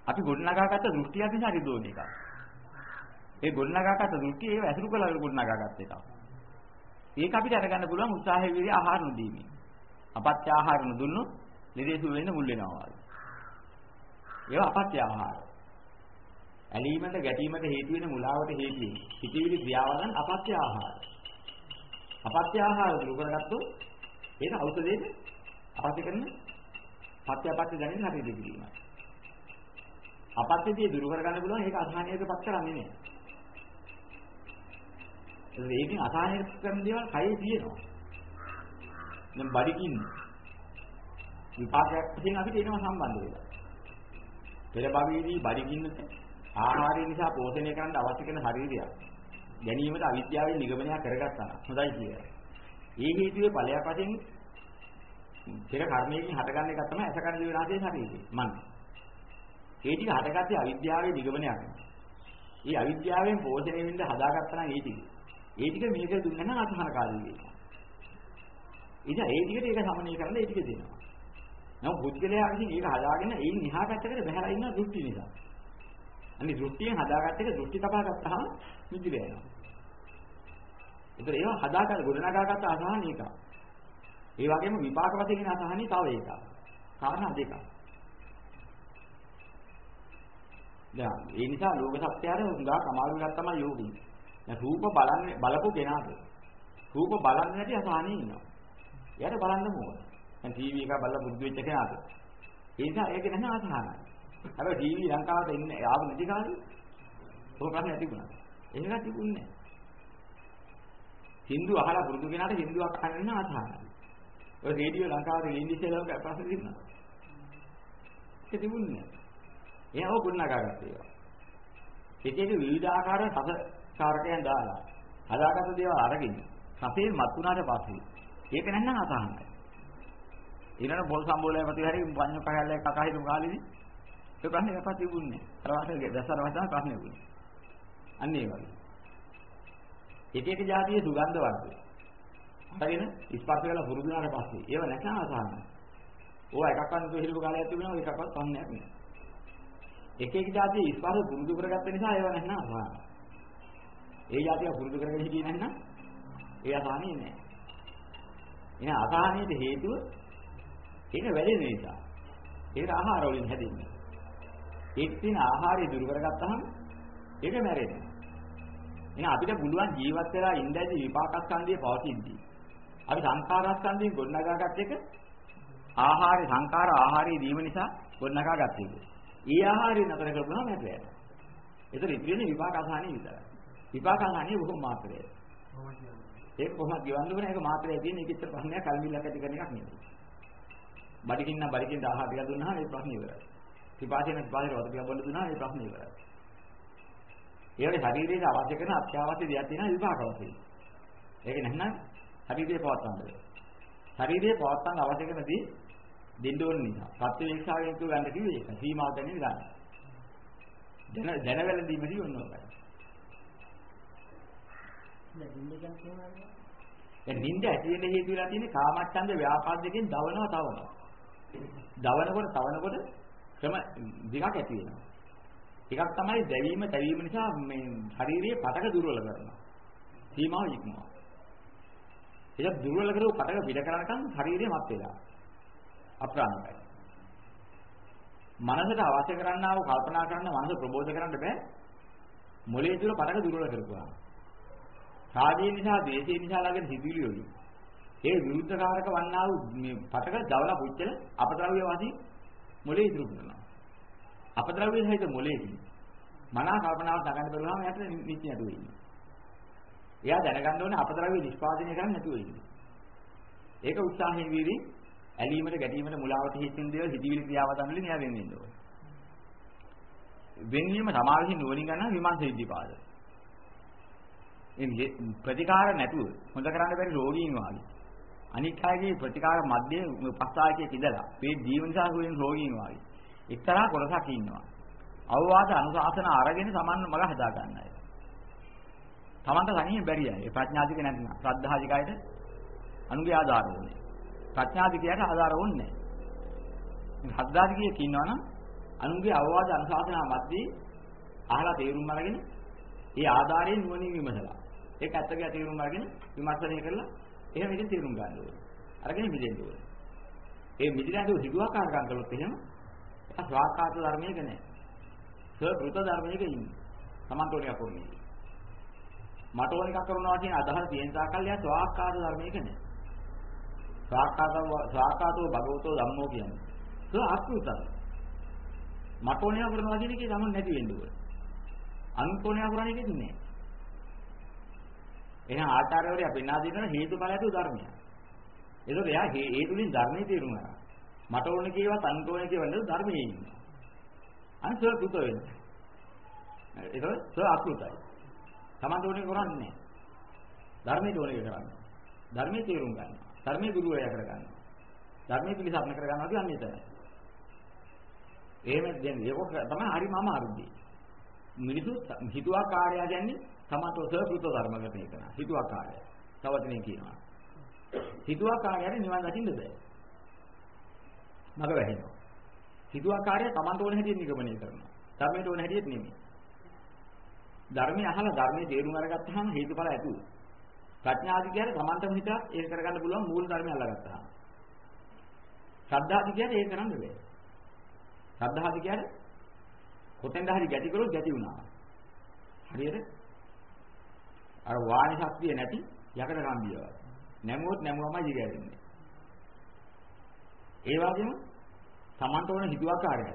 අපි ගොඩනගාගත්ත දෘෂ්ටියක් නිසා හිතවන එකක්. ඒ ගොඩනගාගත්ත දෘෂ්ටිය ඒව ඇසුරු කරලා ගොඩනගාගත්ත එකක්. ඒක අපිට අරගන්න පුළුවන් උත්සාහයේ වීර්ය ආහාර නොදීමෙන්. අපත්‍ය ආහාර නොදුන්නොත් නිරේසු වෙන්න මුල් වෙනවා වගේ. ඒවා අපත්‍ය ආහාර. ඇලීමට ගැටීමට හේතු වෙන මුලාවට හේතු වෙන. හිතවිලි ක්‍රියාවලන් අපත්‍ය ආහාර. අපත්‍ය ආහාර දුරු කරගත්තොත් ඒක ඖෂධයෙන් අවශ්‍ය කරන පත්‍ය අපත්‍ය දැනෙන හරියට කිරීමයි. අපත්‍යදී දුරු කරගන්න පුළුවන් ඒක අසහනයකටපත් කරන්නේ නෑ. ඒකෙන් අසහනයට කරන දේවල් කයේ තියෙනවා. දැන් බඩගින්න විපාකයක් වශයෙන් අපිට ඒකම සම්බන්ධ වෙලා. පෙර භවයේදී බඩගින්නට ආහාරය නිසා පෝෂණය කරන්න අවශ්‍ය කරන ශරීරයක් ගැනීමට අවිද්‍යාවෙන් නිගමනය කරගත්තා. හොඳයි කියලා. ඒ හේතුවේ ඵලයක් වශයෙන් පෙර කර්මයකින් හටගන්න එක තමයි අසකන දිවනාසේ ශරීරය. මන. ඒ ටික හටගත්තේ අවිද්‍යාවේ නිගමනයක්. ඒ අවිද්‍යාවෙන් පෝෂණය වෙන්න හදාගත්තා නම් ඒ ටික. ඒ ටික මේක දුන්නා නම් අසහනකාරී වෙනවා. ඉතින් ඒ ටිකට ඒක සමනය කරන්න ඒ ටික දෙනවා. නමුත් පුද්ගලයා විසින් ඒක හදාගෙන ඒ නිහා පැත්තකට බහැලා ඉන්න දෘෂ්ටි නිසා. අනිත් දෘෂ්ටියෙන් හදාගත්ත එක දෘෂ්ටි තබා ගත්තාම මිදිලා යනවා. ඒතර ඒවා හදාගන්න ගොඩනගාගත්ත අසහන එක. ඒ වගේම විපාක වශයෙන් එන අසහනිය තව එකක්. කාරණා දෙකක්. දැන් ඒ නිසා ලෝක සත්‍යයර හුඟා කමාරු එකක් තමයි යෝගී. දැන් රූප බලන්නේ බලපු කෙනාට රූප බලන්නේ නැති අසහනිය ඉන්නවා. එයාට බලන්න ඕන. දැන් ටීවී එක බලලා පුරුදු වෙච්ච කෙනාට. ඒ නිසා ඒක නැහැ අසහනයි. හැබැයි ටීවී ලංකාවට ඉන්නේ ආව නැති කාලේ ඔය ප්‍රශ්නේ තිබුණා. එහෙම තිබුණේ නැහැ. හින්දු අහලා පුරුදු කෙනාට හින්දුවක් අහන්න අසහනයි. ඔය රේඩියෝ ලංකාවේ ඉංග්‍රීසි වල ප්‍රශ්න තිබුණා. ඒක තිබුණේ නැහැ. එයා ඔය ගොඩනගාගත්තා ඒවා. එක එක විවිධ ආකාර රස කාරකයන් දාලා හදාගත්ත දේවල් අරගෙන රසයෙන් මත් වුණාට පස්සේ ඒක නැත්නම් අසහනයි. ඊළඟ පොල් සම්බෝලය ප්‍රති හරි වඤ්ඤ කහල්ලේ කතා හිතුම් කාලෙදී ඒ ප්‍රශ්නේ අපහසු තිබුණේ අර වාසයේ දසර වතාව ප්‍රශ්නේ වුණේ අන්න ඒ වගේ එක එක જાතියේ සුගන්ධ වර්ග හරින ඉස්පර්ශ වෙලා හුරු වුණාට පස්සේ ඒව නැසන අසහන ඕවා එකක්වත් හිලුව කාලයක් තිබුණා ඒකක්වත් පන්නයක් නෑ එක එක જાතියේ ස්පර්ශ පුරුදු කරගත්ත නිසා ඒව නැහැ නා අසහන. ඒ જાතිය පුරුදු කරගෙන හිටියේ නැත්නම් ඒ අසහනිය නැහැ. එහෙනම් අසහනියට හේතුව ඒක වැඩෙන නිසා. ඒක ආහාර වලින් හැදෙන්නේ. ඒක තියෙන ආහාරය දුරු කරගත්තාම ඒක මැරෙනවා. එහෙනම් අපිට පුළුවන් ජීවත් වෙලා ඉඳදී විපාකස්කන්ධය පවතිද්දී. අපි සංඛාරස්කන්ධයෙන් ගොඩනගාගත් එක ආහාරي සංඛාර ආහාරي දීම නිසා ගොඩනගාගත් එක. ඒ ආහාරය නතර කරපුවාම මැරෙනවා. ඒතර ඉතිරින්නේ විපාක අසහනිය විතරයි. විපාක අසහනිය බොහොම මාත්‍රයයි. ඒක කොහොමද ගෙවන්න ඕනේ? ඒක මාත්‍රයේ තියෙන එකෙච්ච ප්‍රශ්නයක් කල්මිලක් ඇති කරන එකක් නෙමෙයි. බඩකින් නම් බඩකින් ආහාර ටික දුන්නා ඒ ප්‍රශ්නේ ඉවරයි. පිපාසයෙන් පිපාසයට වතුර ටික බොන්න දුන්නා ඒ ප්‍රශ්නේ ඉවරයි. ඒ වගේ ශරීරයට අවශ්‍ය කරන අත්‍යවශ්‍ය දේවල් තියෙනවා විපාක වශයෙන්. ඒක නැත්නම් ශරීරය පවත්වන්න බෑ. ශරීරය පවත්වන්න අවශ්‍ය කරන දේ දෙන්න ඕන නිසා. සත්‍ය වික්ෂාවෙන් කියව ගන්න කිව්වේ ඒක. සීමාව දැනෙන්න ගන්න. දැන දැනවැළඳීමදී ඔයයි. දැන් නිින්ද ගැන. දැන් ඇති වෙන්න හේතු වෙලා තියෙන්නේ කාමච්ඡන්ද ව්‍යාපාද දෙකෙන් දවනවා තවනවා. දවනකොට තවනකොට ක්‍රම දෙකක් ඇති වෙනවා. එකක් තමයි දැවීම, තැවීම නිසා මේ ශාරීරියේ පටක දුර්වල කරනවා. සීමාව ඉක්මනවා. ඒක දුර්වල කරව පටක පිට කරනකම් ශාරීරිය මත් වෙලා. අප්‍රාණිකයි. මනසට අවශ්‍ය කරන්නා වූ කල්පනා කරන්න මනස ප්‍රබෝධ කරන්න බෑ. මොලේ තුල පටක දුර්වල කරපුවා. රාගය නිසා, ද්වේෂය නිසා ළඟ හිතිවිලි වලින් ඒ විරුද්ධකාරක වන්නා වූ මේ පටක දවලා පුච්චල අපද්‍රව්‍ය වාදී මොලේ ඉදිරි කරනවා. අපද්‍රව්‍ය සහිත මොලේදී මනා කල්පනාවක් නගන්න බැලුවම එයාට නිත්‍ය නැතුව ඉන්නේ. එයා දැනගන්න ඕනේ අපද්‍රව්‍ය නිෂ්පාදනය කරන්න නැතුව ඉන්නේ. ඒක උත්සාහයෙන් වීදී ඇලීමට ගැටීමට මුලාවට හේතු වෙන දේවල් හිතවිලි ක්‍රියාවතන් වලින් එයා වෙන් වෙන්න ඕනේ. වෙන්වීම සමාවෙහි නුවණින් ගන්න විමර්ශ ඉද්ධිපාද. ඒ ප්‍රතිකාර නැතුව හොඳ කරන්න බැරි රෝගීන් වාගේ. අනික් අයගේ ප්‍රතිකාර මැද්දේ පස්සායකයේ ඉඳලා මේ ජීවන සාහුවෙන් රෝගීන් වාගේ. එක්තරා කොටසක් ඉන්නවා. අවවාද අනුශාසන අරගෙන සමන් මග හදා ගන්නයි. තමන්ට තනියෙන් බැරි අය. ඒ ප්‍රඥාධික නැත්නම් ශ්‍රද්ධාධිකයට අනුගේ ආධාර ඕනේ. ප්‍රඥාධිකයට ආධාර ඕනේ නැහැ. ශ්‍රද්ධාධිකයෙක් ඉන්නවනම් අනුගේ අවවාද අනුශාසනා මැද්දේ අහලා තේරුම් අරගෙන ඒ ආධාරයෙන් නුවණින් විමසලා ඒක ඇත්තගේ තේරුම් අරගෙන විමර්ශනය කරලා එහෙම ඉතින් තේරුම් ගන්න ඕනේ. අරගෙන මිදෙන්න ඕනේ. ඒ මිදිලාට හිතුවාකාරකම් කළොත් එහෙම ඒක ස්වාකාත ධර්මයක නෑ. සබ්‍රුත ධර්මයක ඉන්නේ. Tamanට ඕනේ අකුරුනේ. මට ඕන එකක් කරනවා කියන අදහස තියෙන තාකල් එයා ස්වාකාත ධර්මයක නෑ. ස්වාකාතව ස්වාකාතව භගවතෝ ධම්මෝ කියන්නේ. ඒක අකුරුතයි. මට ඕනේ කරනවා කියන එකේ තමන් නැති වෙන්න ඕනේ. අනුකෝණය කරන්නේ කියන්නේ නෑ. එහෙනම් ආචාර්යවරයා පෙන්වා දෙන හේතුඵල ඇතුළු ධර්මයක්. ඒකෝට එයා ඒ තුලින් ධර්මයේ තේරුම් ගන්නවා. මට ඕන කියවත් අන්තෝන කියවන්නේ ධර්මයේ ඉන්නවා. අන්සර් පුත වෙන්නේ. ඒකෝට සර් අකෘතයි. Taman ඕනේ කරන්නේ ධර්මයේ ඕනේ කරන්නේ. ධර්මයේ තේරුම් ගන්නවා. ධර්මයේ ගුරුවරයා කරගන්නවා. ධර්මයේ පිළිසරණ කරගන්නවා කියන්නේ එතනයි. එහෙම දැන් ඒක තමයි හරිම අමාරුදී. මිනිසු හිතුවාකාරය කියන්නේ තමන්ට සර්පෘත ධර්මකට එකන. හිතුවාකාරය. තව දිනෙක කියනවා. හිතුවාකාරයට නිවන් දකින්න බෑ. මග වැහෙනවා. හිතුවාකාරය තමන්ට ඕන හැටියට නිගමනය කරනවා. ධර්මයට ඕන හැටියට නෙමෙයි. ධර්මය අහලා ධර්මයේ තේරුම් අරගත්තාම හේතුඵල ඇතුළු. ප්‍රඥාදි කියන්නේ තමන්ටම හිතක් ඒක කරගන්න පුළුවන් මූල ධර්මය අල්ලගත්තාම. ශ්‍රද්ධාදි කියන්නේ ඒක කරන්න බෑ. ශ්‍රද්ධාදි කියන්නේ කොතෙන්ද හරි ගැටි කරොත් ගැටි වුණා. හරියට අර වාණි ශක්තිය නැති යකඩ කම්බිය වගේ. නැමුවොත් නැමුවමයි දිගහැරෙන්නේ. ඒ වගේම Tamanට ඕන හිතුවාකාරයයි.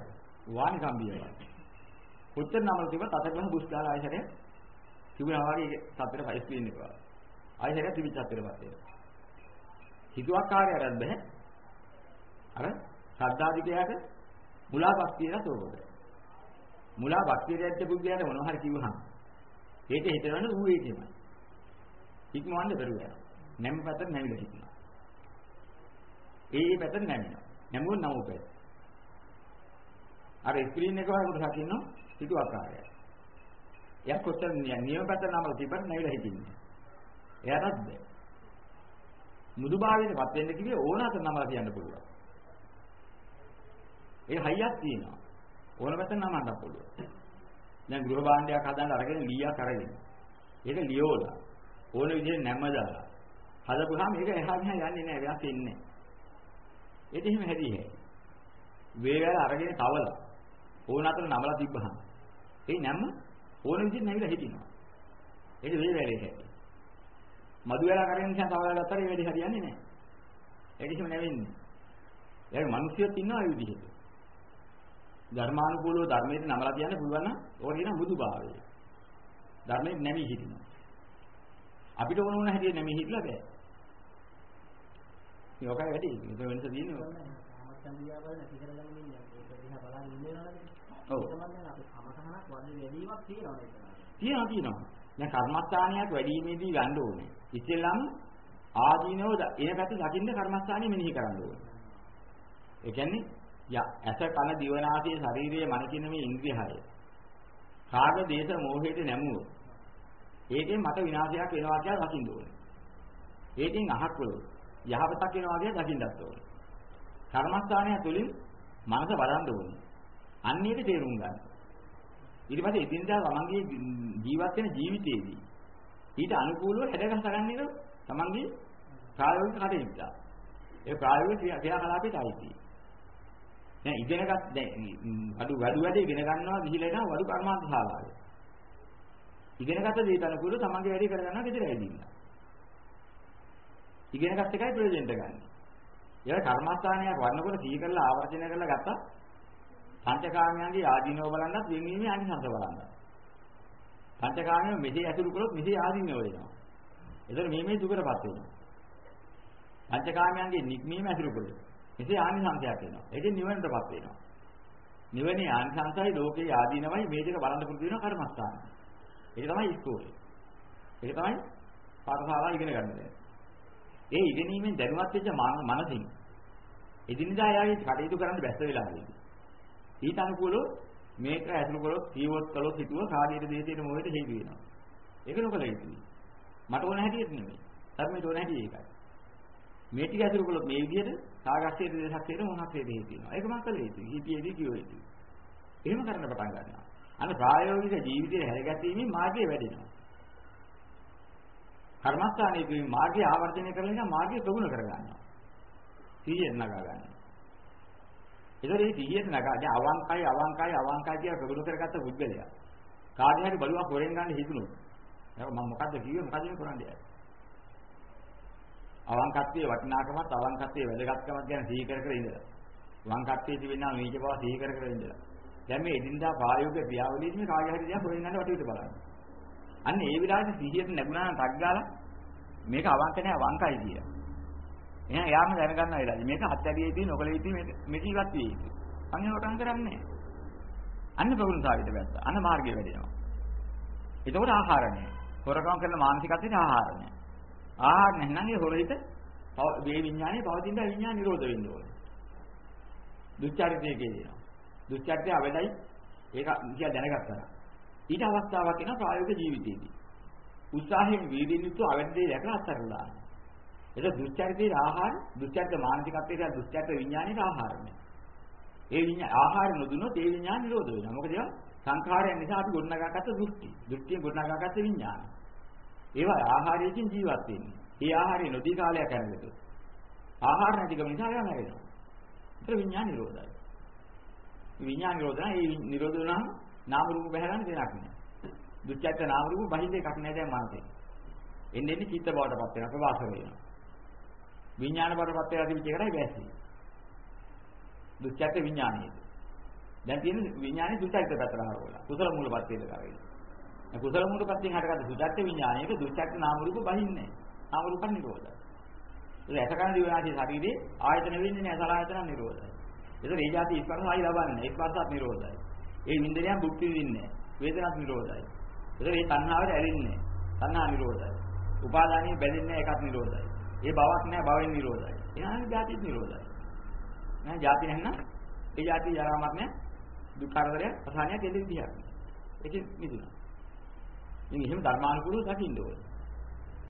වාණි කම්බිය වගේ. කොච්චර නමල තිබ්බත් අතගෙන බුස් දාලා ආයෙසරේ තිබුණා වගේ සතර පහ ස්ක්‍රීන් එක වගේ. ආයෙසරේ තිබිච්ච අතරපත් ඒක. හිතුවාකාරයටත් බෑ. අර ශ්‍රද්ධාධිකයාට මුලාපත් කියලා තෝරගන්න. මුලා බක්ටීරියාට පුද්ගලයාට මොනවා හරි කිව්වහම ඒක හිතනවනේ ඌ ඒකමයි. ඉක්මවන්න බැරුව යනවා. නැම් පැත්තට නැමිලා හිටිනවා. ඒ ඒ පැත්තට නැමිනවා. නැමුවොත් නමු පැත්ත. අර ස්ක්‍රීන් එක වගේ කොටසක් ඉන්නවා හිතුව ආකාරය. එයා කොච්චර නියම පැත්තට නමලා තිබ්බත් නැවිලා හිටින්නේ. එයාටත් බෑ. මුදුභාවයටපත් වෙන්න කිව්වේ ඕනකට නමලා කියන්න පුළුවන්. ඒ හයියක් තියෙනවා. ඕන පැත්තට නමන්න පුළුවන්. දැන් ගෘහ භාණ්ඩයක් හදන්න අරගෙන ලීයක් අරගෙන. ඒක ලියෝලා ඕන විදිහට නැම්ම දාලා. හදපුවාම ඒක එහා මෙහා යන්නේ නැහැ වෙනස් වෙන්නේ නැහැ. ඒක එහෙම හැදී හැ. වේවැල අරගෙන තවලා ඕන අතර නමලා තිබ්බහම ඒ නැම්ම ඕන විදිහට නැවිලා හිටිනවා. ඒක වේවැලේ හැටි. මදු වෙලා කරගෙන නිසා තවලා ගත්තාට ඒ වැඩි හරියන්නේ නැහැ. ඒක එහෙම නැවෙන්නේ. ඒක මිනිස්සුත් ඉන්නවා ඒ විදිහට. ධර්මානුකූලව ධර්මයට නමලා කියන්න පුළුවන් නම් ඕක කියන බුදුභාවය. ධර්මයෙන් නැමී හිටිනවා. අපිට ඕන ඕන හැටියට නැමී හිටලා බෑ. මේකයි වැඩි. ඒක වෙනස තියෙන්නේ නැති කරගන්න ඉන්නේ. ඒක දිහා බලන් ඉන්නවනේ. ඔව්. මම අපි සමතහනක් වගේ වැඩිවීමක් තියෙනවා නේද? තියෙනවා තියෙනවා. දැන් කර්මස්ථානියක් වැඩිීමේදී ගන්න ඕනේ. ඉතින්ලම් ආදීනව එන පැත්ත දකින්න කර්මස්ථානිය මෙනෙහි කරන්න ඕනේ. ඒ කියන්නේ ඇස කන දිවනාසය ශරීරයේ මන කියන මේ ඉන්ද්‍රිය හය. කාග දේශ මොහේට නැමුවොත් ඒකෙන් මට විනාශයක් වෙනවා කියලා දකින්න ඕනේ. ඒකෙන් අහක් වලොත් යහපතක් වෙනවා කියලා දකින්නත් ඕනේ. කර්මස්ථානය තුළින් මනස වඩන්න ඕනේ. අන්නේට තේරුම් ගන්න. ඊට පස්සේ ඉදින්දා තමන්ගේ ජීවත් වෙන ජීවිතයේදී ඊට අනුකූලව හැදගස ගන්න එක තමන්ගේ ප්‍රායෝගික කටයුත්ත. ඒ ප්‍රායෝගික ක්‍රියාකලාපයට අයිතියි. දැන් ඉගෙනගත් දැන් අඩු වැඩි වැඩි ඉගෙන ගන්නවා ගිහිලා එනවා වඩු කර්මාන්ත ශාලාවේ. ඉගෙනගත්ත දේට අනුකූලව තමන්ගේ වැඩේ කරගන්නවා ගෙදර ඇවිදින්න. ඉගෙනගත් එකයි ප්‍රයෝජනට ගන්න. ඒක කර්මස්ථානයක් වඩනකොට සිහි කරලා ආවර්ජනය කරලා ගත්තා. පංචකාමයන්ගේ ආදීනව බලන්නත් වෙන්වීමේ අනිසංස බලන්න. පංචකාමයේ මෙසේ ඇතුළු කළොත් මෙසේ ආදීනව වෙනවා. එතන මේ මේ දුකටපත් වෙනවා. පංචකාමයන්ගේ නික්මීම ඇතුළු කළොත් එසේ ආනිසංසයක් වෙනවා. ඒකෙන් නිවනටපත් වෙනවා. නිවනේ ආනිසංසයි ලෝකේ ආදීනවයි මේ දෙක බලන්න පුරුදු වෙනවා කර්මස්ථාන. ඒක තමයි ඉස්කෝලේ. ඒක තමයි පාඨශාලා ඉගෙන ගන්න දෙන්නේ. ඒ ඉගෙනීමෙන් දැනුවත් වෙච්ච මනසින් එදිනදා යාගේ කටයුතු කරන්න බැස්ස වෙලාවෙදී. ඊට අනුකූලව මේක ඇතුළු කරොත් කීවොත් කළොත් හිතුව කාර්යයේ දේශයට මොකද හේතු වෙනවා. ඒක නොකල යුතුයි. මට ඕන හැටියට නෙමෙයි. ධර්මයට ඕන හැටි ඒකයි. මේ ටික ඇතුළු කළොත් මේ විදිහට කාගස්සයේ දේශක්ෂේත මොනක් හේතු වෙනවා. ඒක මම කළ යුතුයි. හිතියේදී කිව්ව යුතුයි. එහෙම කරන්න පටන් ගන්නවා. අන්න ප්‍රායෝගික ජීවිතයේ හැරගැස්වීමෙන් මාර්ගය වැඩෙනවා. කර්මස්ථානයේ මේ මාර්ගය ආවර්ජනය කරලා ඉන්න මාර්ගය ප්‍රගුණ කරගන්නවා. සිහියෙන් නගා ගන්නවා. ඒතකොට මේ සිහියෙන් නගා දැන් අවංකයි අවංකයි අවංකයි කියලා ප්‍රගුණ කරගත්ත පුද්ගලයා. කාගේ හරි බලුවක් හොරෙන් ගන්න හිතුනොත්. ඒක මම මොකද්ද කිව්වේ මොකද්ද මේ කරන්නේ? අවංකත්වයේ වටිනාකමත් අවංකත්වයේ වැදගත්කමත් ගැන සිහි කර කර ඉඳලා. වංකත්වයේ තිබෙනා මේක බව සිහි කර කර ඉඳලා. දැන් මේ එදිනදා ප්‍රායෝගික ක්‍රියාවලියේදී මේ කාගේ හරි දෙයක් හොරෙන් ගන්න වටේට බලන්න. අන්න ඒ විලාසෙ සිහියට නැගුණා නම් ටක් ගාලා මේක අවංක නෑ අවංකයි කියලා. එහෙනම් යාම දැනගන්න වෙලාවයි මේක හත්යදීදී නොකලෙදී මේක මේක ඉවත් වෙයි. අන්න ඒකට කරන්නේ අන්න ප්‍රවෘත්තාවිත වැස්ස. අන්න මාර්ගය වැඩෙනවා. එතකොට ආහාර නෑ. හොරකම් කරන මානසිකත්වයට ආහාර නෑ. ආහාර නැත්නම් ඒ හොරහිත මේ විඥානේ පවතින විඥාන නිරෝධ වෙන්න ඕනේ. දුච්චරිතයේ කියනවා. දුච්චරිතය අවදයි ඒක කියලා දැනගත්තා. ඊට අවස්ථාවක් එනවා ප්‍රායෝගික ජීවිතයේදී. උත්සාහයෙන් වීදින් යුතු අවැඩේ දැකලා අත්හැරලා දාන්න. ඒක දුස්චරිතයේ ආහාර, දුස්චරිත මානසිකත්වයේ දුස්චරිත විඥානයේ ආහාරනේ. ඒ විඥාන ආහාර නොදුනොත් ඒ විඥාන නිරෝධ වෙනවා. මොකද ඒවා සංඛාරයන් නිසා අපි ගොඩනගාගත්ත දෘෂ්ටි. දෘෂ්ටියෙන් ගොඩනගාගත්ත විඥාන. ඒවා ආහාරයෙන් ජීවත් වෙන්නේ. ඒ ආහාරය නොදී කාලයක් යනකොට ආහාර නැතිකම නිසා ඒවා නැවෙනවා. ඒක විඥාන නිරෝධයි. විඥාන නිරෝධන ඒ නිරෝධ වුණාම නාම රූප බහැරන්න දෙයක් නෑ. දුච්චත්ත නාම රූප බහිඳ එකක් නෑ දැන් මනසේ. එන්නේ එන්නේ චිත්ත බවටපත් වෙනවා ප්‍රවාස වෙනවා. විඥාන බවටපත් වෙලා තිබිච්ච එකටයි බැස්සේ. දුච්චත්ත විඥානයේද. දැන් තියෙන විඥානේ දුච්චත්ත පැත්තට හරවලා. කුසල මූලපත් වේද කරගෙන. කුසල මූලපත්යෙන් හටගත්ත දුච්චත්ත විඥානයේක දුච්චත්ත නාම රූප බහින්නේ නෑ. නාම රූප නිරෝධයි. ඒ ඇසකන දිවනාදී ශරීරේ ආයතන වෙන්නේ නෑ සලආයතන නිරෝධයි. ඒතර ඒ જાති ස්පර්ශය ලබන්නේ නැහැ. ස්පර්ශත් නිරෝධයි. ඒ විඳිනයන් භුක්ති විඳින්නේ නැහැ. වේදනාත් නිරෝධයි. ඒතර ඒ තණ්හාවට ඇලෙන්නේ නැහැ. තණ්හා නිරෝධයි. උපාදානිය බැඳෙන්නේ නැහැ ඒකත් නිරෝධයි. ඒ බවක් නැහැ භවෙන් නිරෝධයි. එනහම જાතිත් නිරෝධයි. නෑ જાති නැත්නම් ඒ જાති ජරාමත් නැහැ. දුක් කරදරය ප්‍රහාණයක් එළි විදියක්. ඒකෙ මිදුණා. ඉතින් එහෙම ධර්මානුකූලව දකින්න ඕනේ.